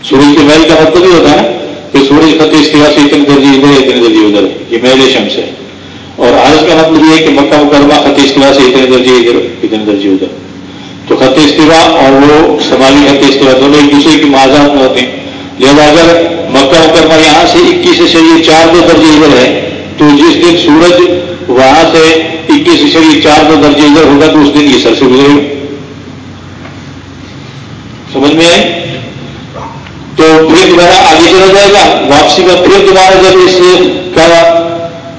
سورج کے میل کا مطلب یہ ہوتا ہے کہ سورج خط استوا سے اتنے درجے ادھر اتنے درجے ادھر یہ میل شمس ہے۔ اور عرض کا مطلب یہ ہے کہ مکہ مکرمہ خط استوا سے اتنے درجے ادھر اتنے درجے ادھر۔ تو خط استوا اور وہ سماجی خط استوا دونوں ایک دوسرے کی معذات میں ہوتے ہیں۔ لہٰذا اگر مکہ مکرمہ یہاں سے اکیس اشریہ چار دو درجے ادھر ہے، تو جس دن سورج وہاں سے اکیس اشریہ چار دو درجے ادھر ہوگا تو اس دن یہ سر سے گزرے گا۔ سمجھ میں آئے تو پھر دوبارہ آگے چلا جائے گا، واپسی کا پھر دوبارہ جب اس کا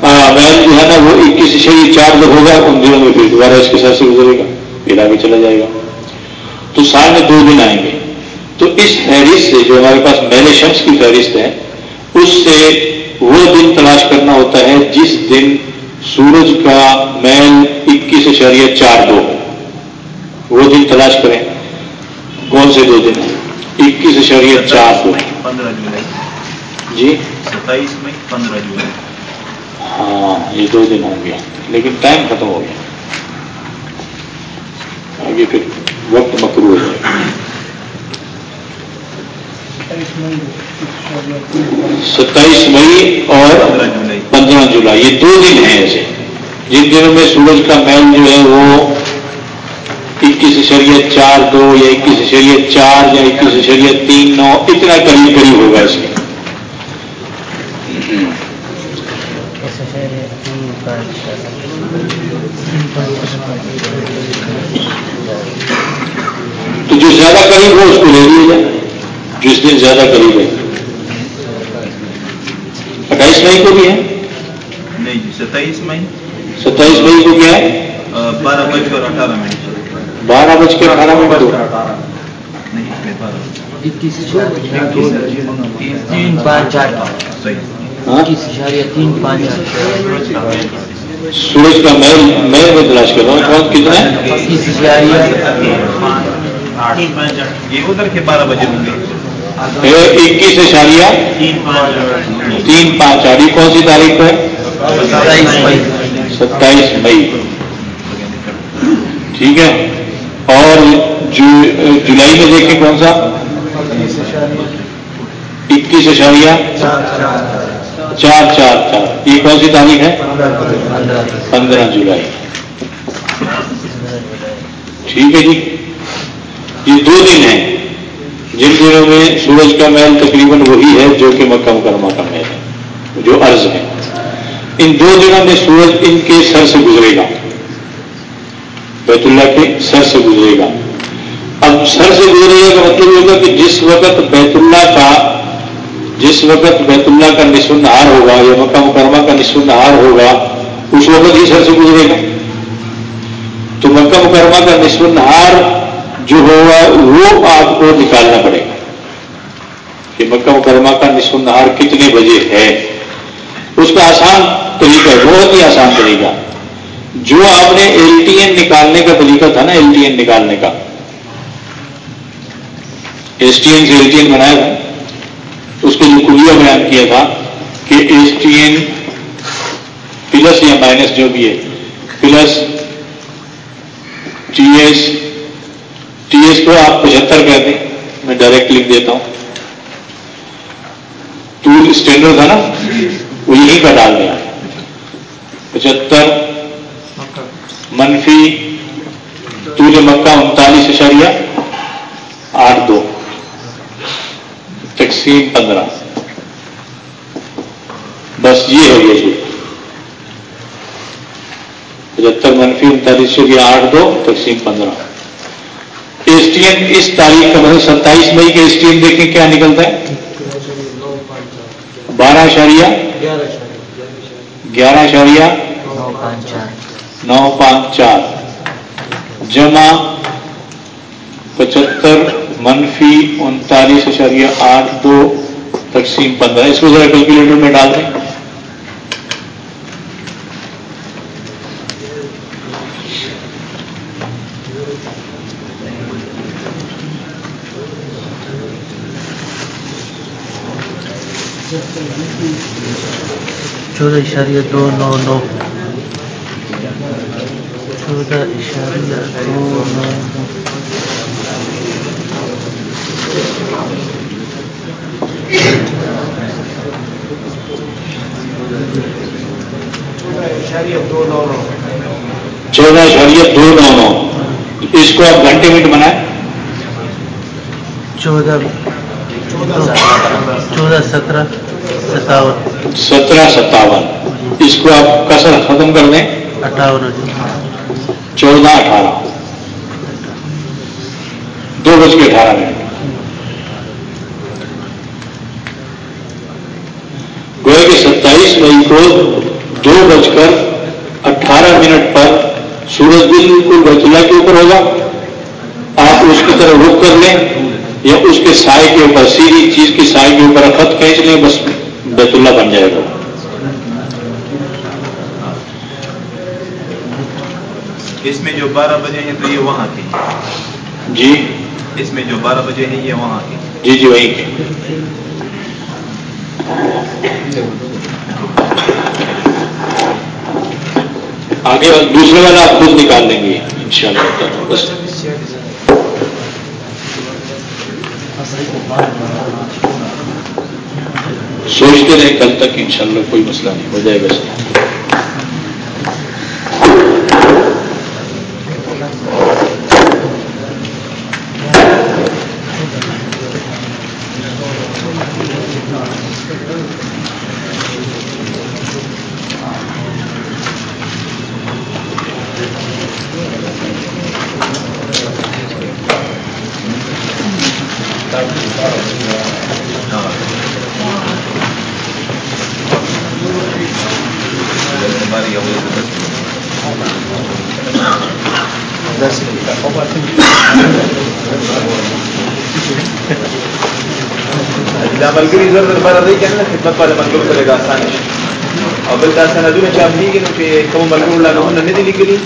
محل جو ہے نا، وہ اکیس اشریہ چار دو ہوگا، ان دنوں میں پھر دوبارہ اس کے سر سے گزرے گا، پھر آگے چلا جائے گا۔ تو سال میں دو دن آئیں گے۔ تو اس فہرست سے جو ہمارے پاس میل شمس کی فہرست ہے، اس سے وہ دن تلاش کرنا ہوتا ہے جس دن سورج کا میل اکیس اشاریہ چار دو۔ وہ دن تلاش کریں۔ کون سے دو دن اکیس اشاریہ چار دو۔ پندرہ جولائی۔ جی؟ ستائیس مئی پندرہ جولائی۔ ہاں یہ دو دن ہوں گے۔ لیکن ٹائم ختم ہو گیا۔ آگے پھر وقت مکرو ہو جائے۔ ستائیس مئی اور پندرہ جولائی، یہ دو دن ہیں ایسے۔ جن دنوں میں سورج کا میل جو ہے وہ اکیس اشریہ چار دو یا اکیس اشریہ چار یا اکیس اشریہ تین نو، اتنا قریب قریب ہوگا اس کے تو جو زیادہ قریب ہو اس کو لے لیا جائے جس دن زیادہ قریب ہے۔ اٹھائیس مئی کو بھی ہے؟ نہیں جی ستائیس مئی۔ ستائیس مئی کو کیا ہے؟ بارہ بج کر اٹھارہ منٹ۔ بارہ بج کے اٹھارہ منٹ تین پانچ چار۔ ہاں؟ تین پانچ سورج کا میل میل میں تلاش کر رہا ہوں۔ کتنا ہے؟ یہ ادھر کے بارہ بجے ہوں گے۔ اکیس اشاریہ تین پانچ آٹھ یہ کون سی تاریخ ہے؟ ستائیس مئی۔ ٹھیک ہے۔ اور جولائی میں دیکھیں کون سا؟ اکیس اشاریہ چار چار چار۔ یہ کون سی تاریخ ہے؟ پندرہ جولائی۔ ٹھیک ہے جی۔ یہ دو دن ہیں۔ جن دنوں میں سورج کا محل تقریباً وہی ہے جو کہ مکہ مکرمہ کا محل ہے، جو عرض ہے ان دو دنوں میں سورج ان کے سر سے گزرے گا۔ بیت اللہ کے سر سے گزرے گا۔ اب سر سے گزرے گا کا مطلب یہ ہوگا کہ جس وقت بیت اللہ کا، جس وقت بیت اللہ کا نصف نہار ہوگا یا مکہ مکرمہ کا نصف نہار ہوگا، اس وقت ہی سر سے گزرے گا۔ تو مکہ مکرمہ کا نصف نہار جو ہوگا وہ آپ کو نکالنا پڑے گا۔ کہ مکہ مکرمہ کا نصف نہار کتنے بجے ہے؟ اس کا آسان طریقہ، بہت ہی آسان طریقہ۔ جو آپ نے ایل ٹی این نکالنے کا طریقہ تھا نا ایل ٹی این نکالنے کا۔ ایس ٹی این سے ایل ٹی این بنایا تھا۔ اس کے جو کلیہ بیان کیا تھا کہ ایس ٹی این پلس یا مائنس جو بھی ہے plus T S T S کو آپ پچہتر کہتے ہیں میں ڈائریکٹ لکھ دیتا ہوں۔ ٹول اسٹینڈرڈ تھا نا، وہ یہیں کا ڈال دیا۔ پچہتر، منفی، طول مکہ انتالیس اشاریہ، آٹھ دو۔ تقسیم پندرہ۔ بس یہ ہو گیا جی پچہتر منفی انتالیس اشاریہ، آٹھ دو، تقسیم پندرہ۔ ایس ٹی ایم اس تاریخ کا مطلب ستائیس مئی کے ایس ٹی ایم دیکھیں کیا نکلتا ہے؟ بارہ اشاریہ گیارہ اشاریہ نو پانچ چار۔ جمع پچہتر، منفی انتالیس اشاریہ آٹھ دو، تقسیم پندرہ۔ اس کو ذرا کیلکولیٹر میں ڈال دیں۔ چودہ اشاریہ دو نو نو۔ چودہ اشاریہ دو نو نو۔ چودہ اشاریہ دو نو نو۔ اس کو آپ گھنٹے منٹ بنائیں۔ چودہ۔ چودہ سترہ۔ ستاون۔ سترہ ستاون۔ اس کو آپ کسر ختم کر دیں۔ اٹھاون چودہ اٹھارہ۔ دو بج کے اٹھارہ منٹ۔ گویا کہ ستائیس مئی کو دو بج کر اٹھارہ منٹ پر سورج بالکل اللہ کے اوپر ہوگا۔ آپ اس کی طرف رخ کر لیں یا اس کے سائے کے اوپر سیدھی چیز کی سائے کے اوپر خط کھینچ لیں بس۔ بیت اللہ بن جائے گا اس میں جو بارہ بجے ہیں تو یہ وہاں کے جی اس میں جو بارہ بجے ہیں یہ وہاں کے جی جی وہی آگے دوسرے والا آپ خود نکال لیں گے ان شاء اللہ بس سوچتے رہے کل تک انشاءاللہ کوئی مسئلہ نہیں ہو جائے گا ہماری اول دس ملګری زر لپاره دی کنه خدمت پر ملګرو سره آسان شي او بل دا سندونه چې امنيږي نو چې کوم ملګرو لا نه نه دي لیکلي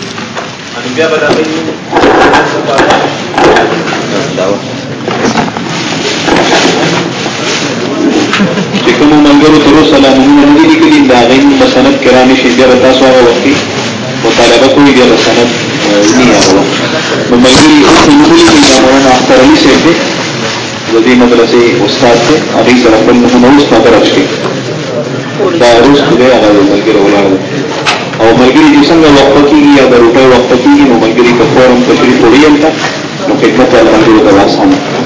ان بیا به دا چې کوم ملګرو تر اوسه لا نومونه نه دي لیکلي د هغې شي بیا تاسو هغه مطالبه کوئ بیا به سند نه هغه نو ملګري اوس لیکلي دا مولانا اختر علي صاحب دی مدرسے استاد سے ابھی سرپن محمود نومونه اوس په درج کې دا روز دی هغه ملګرو ولاړ وقت کی وقت کی نو ملګري که فورم تشریف خدمت والا ملګرو سامنے۔